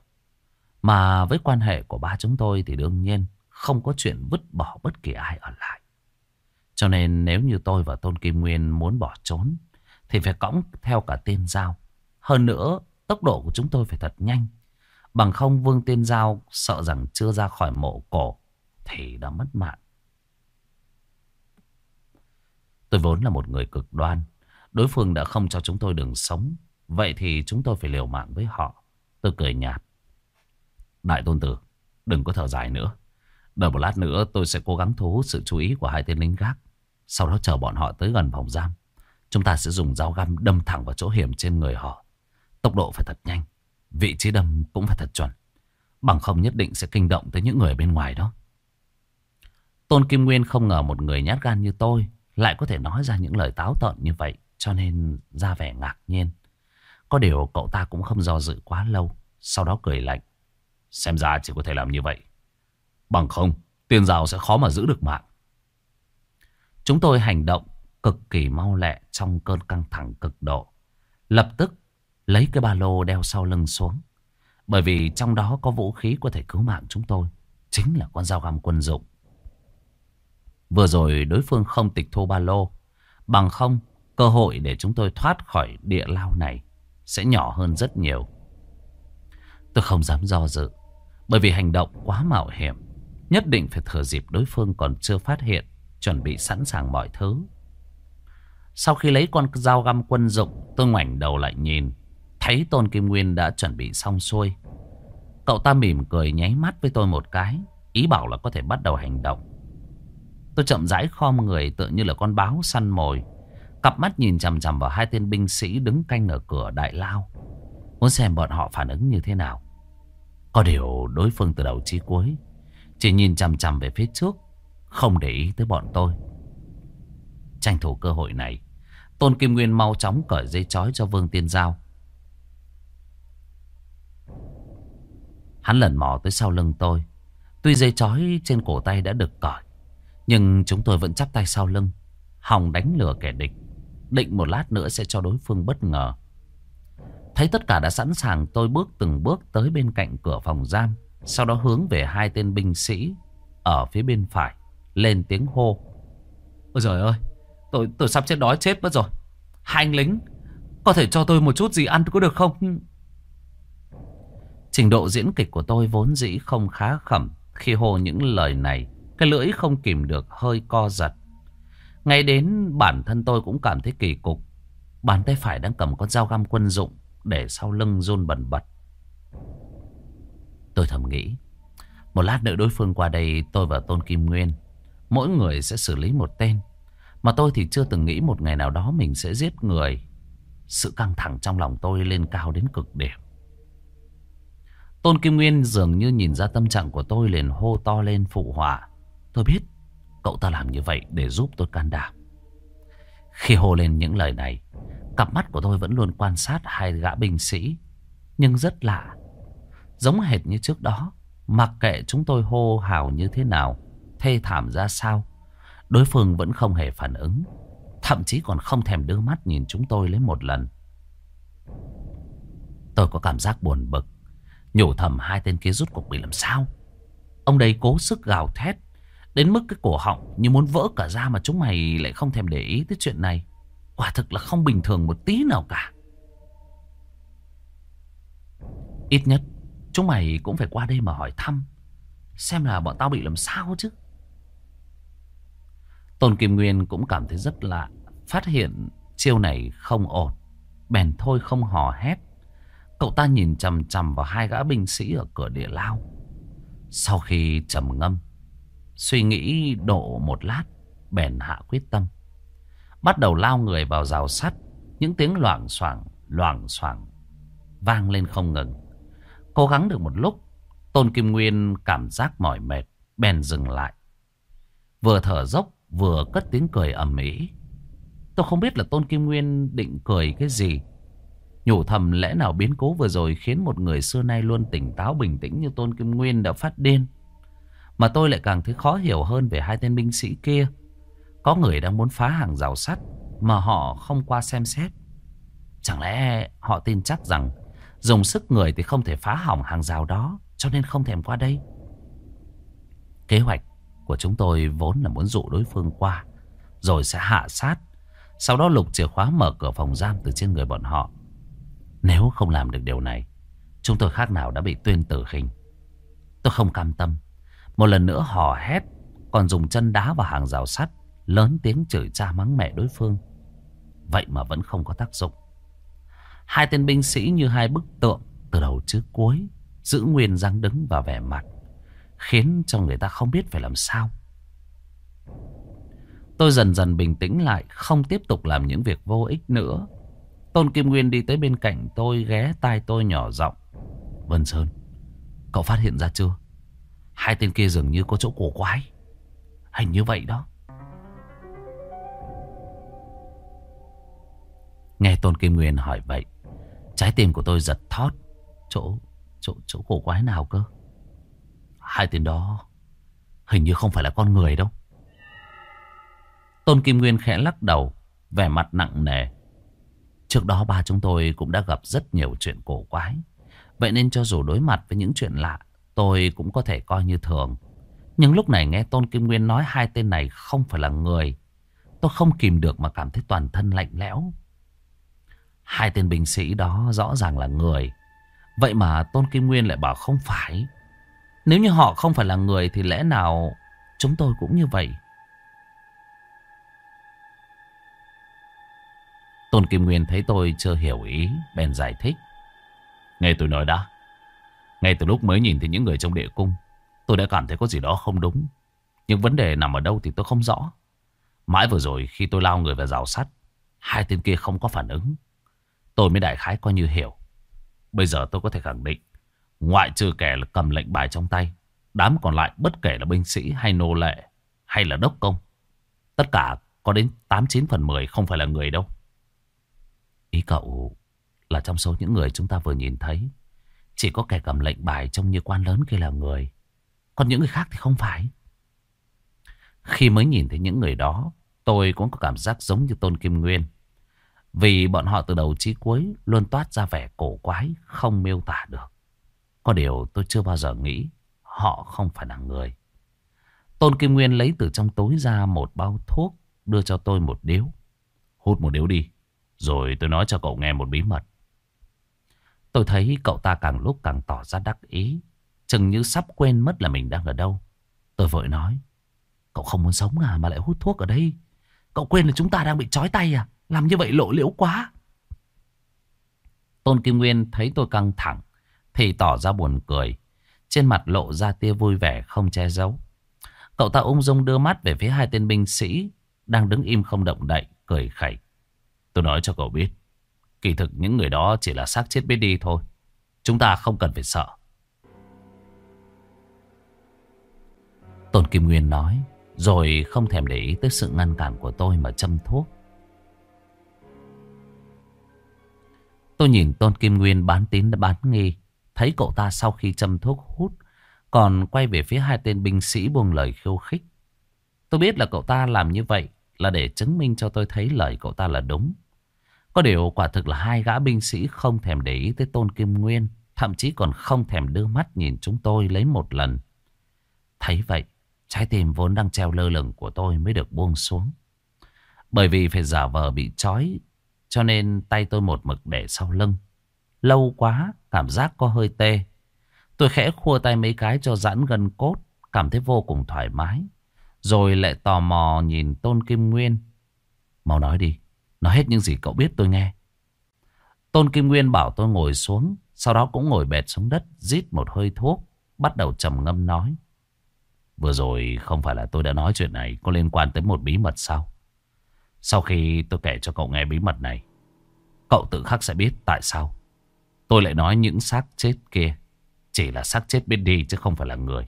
Mà với quan hệ của ba chúng tôi thì đương nhiên không có chuyện vứt bỏ bất kỳ ai ở lại. Cho nên nếu như tôi và Tôn Kim Nguyên muốn bỏ trốn thì phải cõng theo cả Tiên Giao. Hơn nữa, tốc độ của chúng tôi phải thật nhanh. Bằng không Vương Tiên Giao sợ rằng chưa ra khỏi mộ cổ thì đã mất mạng. Tôi vốn là một người cực đoan. Đối phương đã không cho chúng tôi đường sống. Vậy thì chúng tôi phải liều mạng với họ. Tôi cười nhạt. Đại tôn tử, đừng có thở dài nữa. Đợi một lát nữa tôi sẽ cố gắng thu hút sự chú ý của hai tên lính gác. Sau đó chờ bọn họ tới gần phòng giam. Chúng ta sẽ dùng dao găm đâm thẳng vào chỗ hiểm trên người họ. Tốc độ phải thật nhanh. Vị trí đâm cũng phải thật chuẩn. Bằng không nhất định sẽ kinh động tới những người bên ngoài đó. Tôn Kim Nguyên không ngờ một người nhát gan như tôi lại có thể nói ra những lời táo tợn như vậy. Cho nên ra vẻ ngạc nhiên. Có điều cậu ta cũng không do dự quá lâu. Sau đó cười lạnh. Xem ra chỉ có thể làm như vậy. Bằng không, tiền rào sẽ khó mà giữ được mạng. Chúng tôi hành động cực kỳ mau lẹ trong cơn căng thẳng cực độ. Lập tức lấy cái ba lô đeo sau lưng xuống. Bởi vì trong đó có vũ khí có thể cứu mạng chúng tôi. Chính là con dao găm quân dụng. Vừa rồi đối phương không tịch thu ba lô. Bằng không, cơ hội để chúng tôi thoát khỏi địa lao này sẽ nhỏ hơn rất nhiều. Tôi không dám do dự. Bởi vì hành động quá mạo hiểm. Nhất định phải thừa dịp đối phương còn chưa phát hiện. Chuẩn bị sẵn sàng mọi thứ. Sau khi lấy con dao găm quân dụng, tôi ngoảnh đầu lại nhìn. Thấy Tôn Kim Nguyên đã chuẩn bị xong xuôi. Cậu ta mỉm cười nháy mắt với tôi một cái. Ý bảo là có thể bắt đầu hành động. Tôi chậm rãi khom người tựa như là con báo săn mồi. Cặp mắt nhìn chằm chằm vào hai tên binh sĩ đứng canh ở cửa đại lao. Muốn xem bọn họ phản ứng như thế nào. Có điều đối phương từ đầu chí cuối. Chỉ nhìn chằm chằm về phía trước. Không để ý tới bọn tôi. Tranh thủ cơ hội này. Tôn Kim Nguyên mau chóng cởi dây chói cho Vương Tiên Giao. Hắn lần mò tới sau lưng tôi. Tuy dây chói trên cổ tay đã được cởi. Nhưng chúng tôi vẫn chắp tay sau lưng. Hòng đánh lừa kẻ địch. Định một lát nữa sẽ cho đối phương bất ngờ. Thấy tất cả đã sẵn sàng tôi bước từng bước tới bên cạnh cửa phòng giam. Sau đó hướng về hai tên binh sĩ ở phía bên phải. Lên tiếng hô. Ôi trời ơi. Tôi, tôi sắp chết đói chết mất rồi. Hai anh lính. Có thể cho tôi một chút gì ăn có được không? Trình độ diễn kịch của tôi vốn dĩ không khá khẩm. Khi hô những lời này. Cái lưỡi không kìm được, hơi co giật. Ngay đến bản thân tôi cũng cảm thấy kỳ cục. Bàn tay phải đang cầm con dao găm quân dụng để sau lưng run bẩn bật. Tôi thầm nghĩ. Một lát nữa đối phương qua đây, tôi và Tôn Kim Nguyên. Mỗi người sẽ xử lý một tên. Mà tôi thì chưa từng nghĩ một ngày nào đó mình sẽ giết người. Sự căng thẳng trong lòng tôi lên cao đến cực điểm. Tôn Kim Nguyên dường như nhìn ra tâm trạng của tôi liền hô to lên phụ họa. Tôi biết cậu ta làm như vậy để giúp tôi can đảm. Khi hô lên những lời này, cặp mắt của tôi vẫn luôn quan sát hai gã binh sĩ. Nhưng rất lạ. Giống hệt như trước đó, mặc kệ chúng tôi hô hào như thế nào, thê thảm ra sao, đối phương vẫn không hề phản ứng. Thậm chí còn không thèm đưa mắt nhìn chúng tôi lấy một lần. Tôi có cảm giác buồn bực. Nhủ thầm hai tên kia rút cuộc bị làm sao. Ông đấy cố sức gào thét. Đến mức cái cổ họng như muốn vỡ cả ra mà chúng mày lại không thèm để ý tới chuyện này. Quả thực là không bình thường một tí nào cả. Ít nhất, chúng mày cũng phải qua đây mà hỏi thăm. Xem là bọn tao bị làm sao chứ. Tôn Kim Nguyên cũng cảm thấy rất lạ. Phát hiện chiêu này không ổn. Bèn thôi không hò hét. Cậu ta nhìn chầm chầm vào hai gã binh sĩ ở cửa địa lao. Sau khi trầm ngâm, suy nghĩ độ một lát, bèn hạ quyết tâm. Bắt đầu lao người vào rào sắt, những tiếng loảng xoảng, loảng xoảng vang lên không ngừng. Cố gắng được một lúc, Tôn Kim Nguyên cảm giác mỏi mệt, bèn dừng lại. Vừa thở dốc, vừa cất tiếng cười ầm ĩ. Tôi không biết là Tôn Kim Nguyên định cười cái gì. Nhủ thầm lẽ nào biến cố vừa rồi khiến một người xưa nay luôn tỉnh táo bình tĩnh như Tôn Kim Nguyên đã phát điên. Mà tôi lại càng thấy khó hiểu hơn về hai tên binh sĩ kia. Có người đang muốn phá hàng rào sắt mà họ không qua xem xét. Chẳng lẽ họ tin chắc rằng dùng sức người thì không thể phá hỏng hàng rào đó, cho nên không thèm qua đây. Kế hoạch của chúng tôi vốn là muốn dụ đối phương qua, rồi sẽ hạ sát. Sau đó lục chìa khóa mở cửa phòng giam từ trên người bọn họ. Nếu không làm được điều này, chúng tôi khác nào đã bị tuyên tử hình. Tôi không cam tâm. Một lần nữa hò hét, còn dùng chân đá vào hàng rào sắt, Lớn tiếng chửi cha mắng mẹ đối phương Vậy mà vẫn không có tác dụng Hai tên binh sĩ như hai bức tượng Từ đầu trước cuối Giữ nguyên dáng đứng và vẻ mặt Khiến cho người ta không biết phải làm sao Tôi dần dần bình tĩnh lại Không tiếp tục làm những việc vô ích nữa Tôn Kim Nguyên đi tới bên cạnh tôi, Ghé tai tôi nhỏ giọng. Vân Sơn, Cậu phát hiện ra chưa? Hai tên kia dường như có chỗ cổ quái. Hình như vậy đó. Nghe Tôn Kim Nguyên hỏi vậy, Trái tim của tôi giật thót. Chỗ chỗ chỗ cổ quái nào cơ? Hai tên đó Hình như không phải là con người đâu. Tôn Kim Nguyên khẽ lắc đầu, Vẻ mặt nặng nề. Trước đó ba chúng tôi cũng đã gặp rất nhiều chuyện cổ quái. Vậy nên cho dù đối mặt với những chuyện lạ, Tôi cũng có thể coi như thường. Nhưng lúc này nghe Tôn Kim Nguyên nói hai tên này không phải là người, Tôi không kìm được mà cảm thấy toàn thân lạnh lẽo. Hai tên binh sĩ đó rõ ràng là người. Vậy mà Tôn Kim Nguyên lại bảo không phải. Nếu như họ không phải là người Thì lẽ nào chúng tôi cũng như vậy? Tôn Kim Nguyên thấy tôi chưa hiểu ý, Bèn giải thích. Nghe tôi nói đã. Ngay từ lúc mới nhìn thấy những người trong địa cung, Tôi đã cảm thấy có gì đó không đúng. Nhưng vấn đề nằm ở đâu thì tôi không rõ. Mãi vừa rồi khi tôi lao người vào rào sắt, Hai tên kia không có phản ứng. Tôi mới đại khái coi như hiểu. Bây giờ tôi có thể khẳng định, Ngoại trừ kẻ là cầm lệnh bài trong tay, Đám còn lại bất kể là binh sĩ hay nô lệ Hay là đốc công, Tất cả có đến 89 phần 10 không phải là người đâu. Ý cậu là trong số những người chúng ta vừa nhìn thấy, Chỉ có kẻ cầm lệnh bài trông như quan lớn kia là người. Còn những người khác thì không phải. Khi mới nhìn thấy những người đó, Tôi cũng có cảm giác giống như Tôn Kim Nguyên, Vì bọn họ từ đầu chí cuối Luôn toát ra vẻ cổ quái, Không miêu tả được. Có điều tôi chưa bao giờ nghĩ Họ không phải là người. Tôn Kim Nguyên lấy từ trong túi ra một bao thuốc, Đưa cho tôi một điếu. Hút một điếu đi. Rồi tôi nói cho cậu nghe một bí mật Tôi thấy cậu ta càng lúc càng tỏ ra đắc ý. Chừng như sắp quên mất là mình đang ở đâu. Tôi vội nói. Cậu không muốn sống à mà lại hút thuốc ở đây. Cậu quên là chúng ta đang bị trói tay à. Làm như vậy lộ liễu quá. Tôn Kim Nguyên thấy tôi căng thẳng. Thì tỏ ra buồn cười. Trên mặt lộ ra tia vui vẻ không che giấu. Cậu ta ung dung đưa mắt về phía hai tên binh sĩ. Đang đứng im không động đậy. Cười khẩy. Tôi nói cho cậu biết. Kỳ thực những người đó chỉ là xác chết biết đi thôi. Chúng ta không cần phải sợ. Tôn Kim Nguyên nói. Rồi không thèm để ý tới sự ngăn cản của tôi mà châm thuốc. Tôi nhìn Tôn Kim Nguyên bán tín đã bán nghi. Thấy cậu ta sau khi châm thuốc hút. Còn quay về phía hai tên binh sĩ buông lời khiêu khích. Tôi biết là cậu ta làm như vậy là để chứng minh cho tôi thấy lời cậu ta là đúng. Có điều quả thực là hai gã binh sĩ không thèm để ý tới Tôn Kim Nguyên. Thậm chí còn không thèm đưa mắt nhìn chúng tôi lấy một lần. Thấy vậy, trái tim vốn đang treo lơ lửng của tôi mới được buông xuống. Bởi vì phải giả vờ bị trói, cho nên tay tôi một mực để sau lưng. Lâu quá, cảm giác có hơi tê. Tôi khẽ khua tay mấy cái cho giãn gân cốt, cảm thấy vô cùng thoải mái. Rồi lại tò mò nhìn Tôn Kim Nguyên. Mau nói đi, Nói hết những gì cậu biết tôi nghe. Tôn Kim Nguyên bảo tôi ngồi xuống. Sau đó cũng ngồi bệt xuống đất. Rít một hơi thuốc. Bắt đầu trầm ngâm nói. Vừa rồi không phải là tôi đã nói chuyện này có liên quan tới một bí mật sao? Sau khi tôi kể cho cậu nghe bí mật này, cậu tự khắc sẽ biết tại sao. Tôi lại nói những xác chết kia chỉ là xác chết biết đi chứ không phải là người.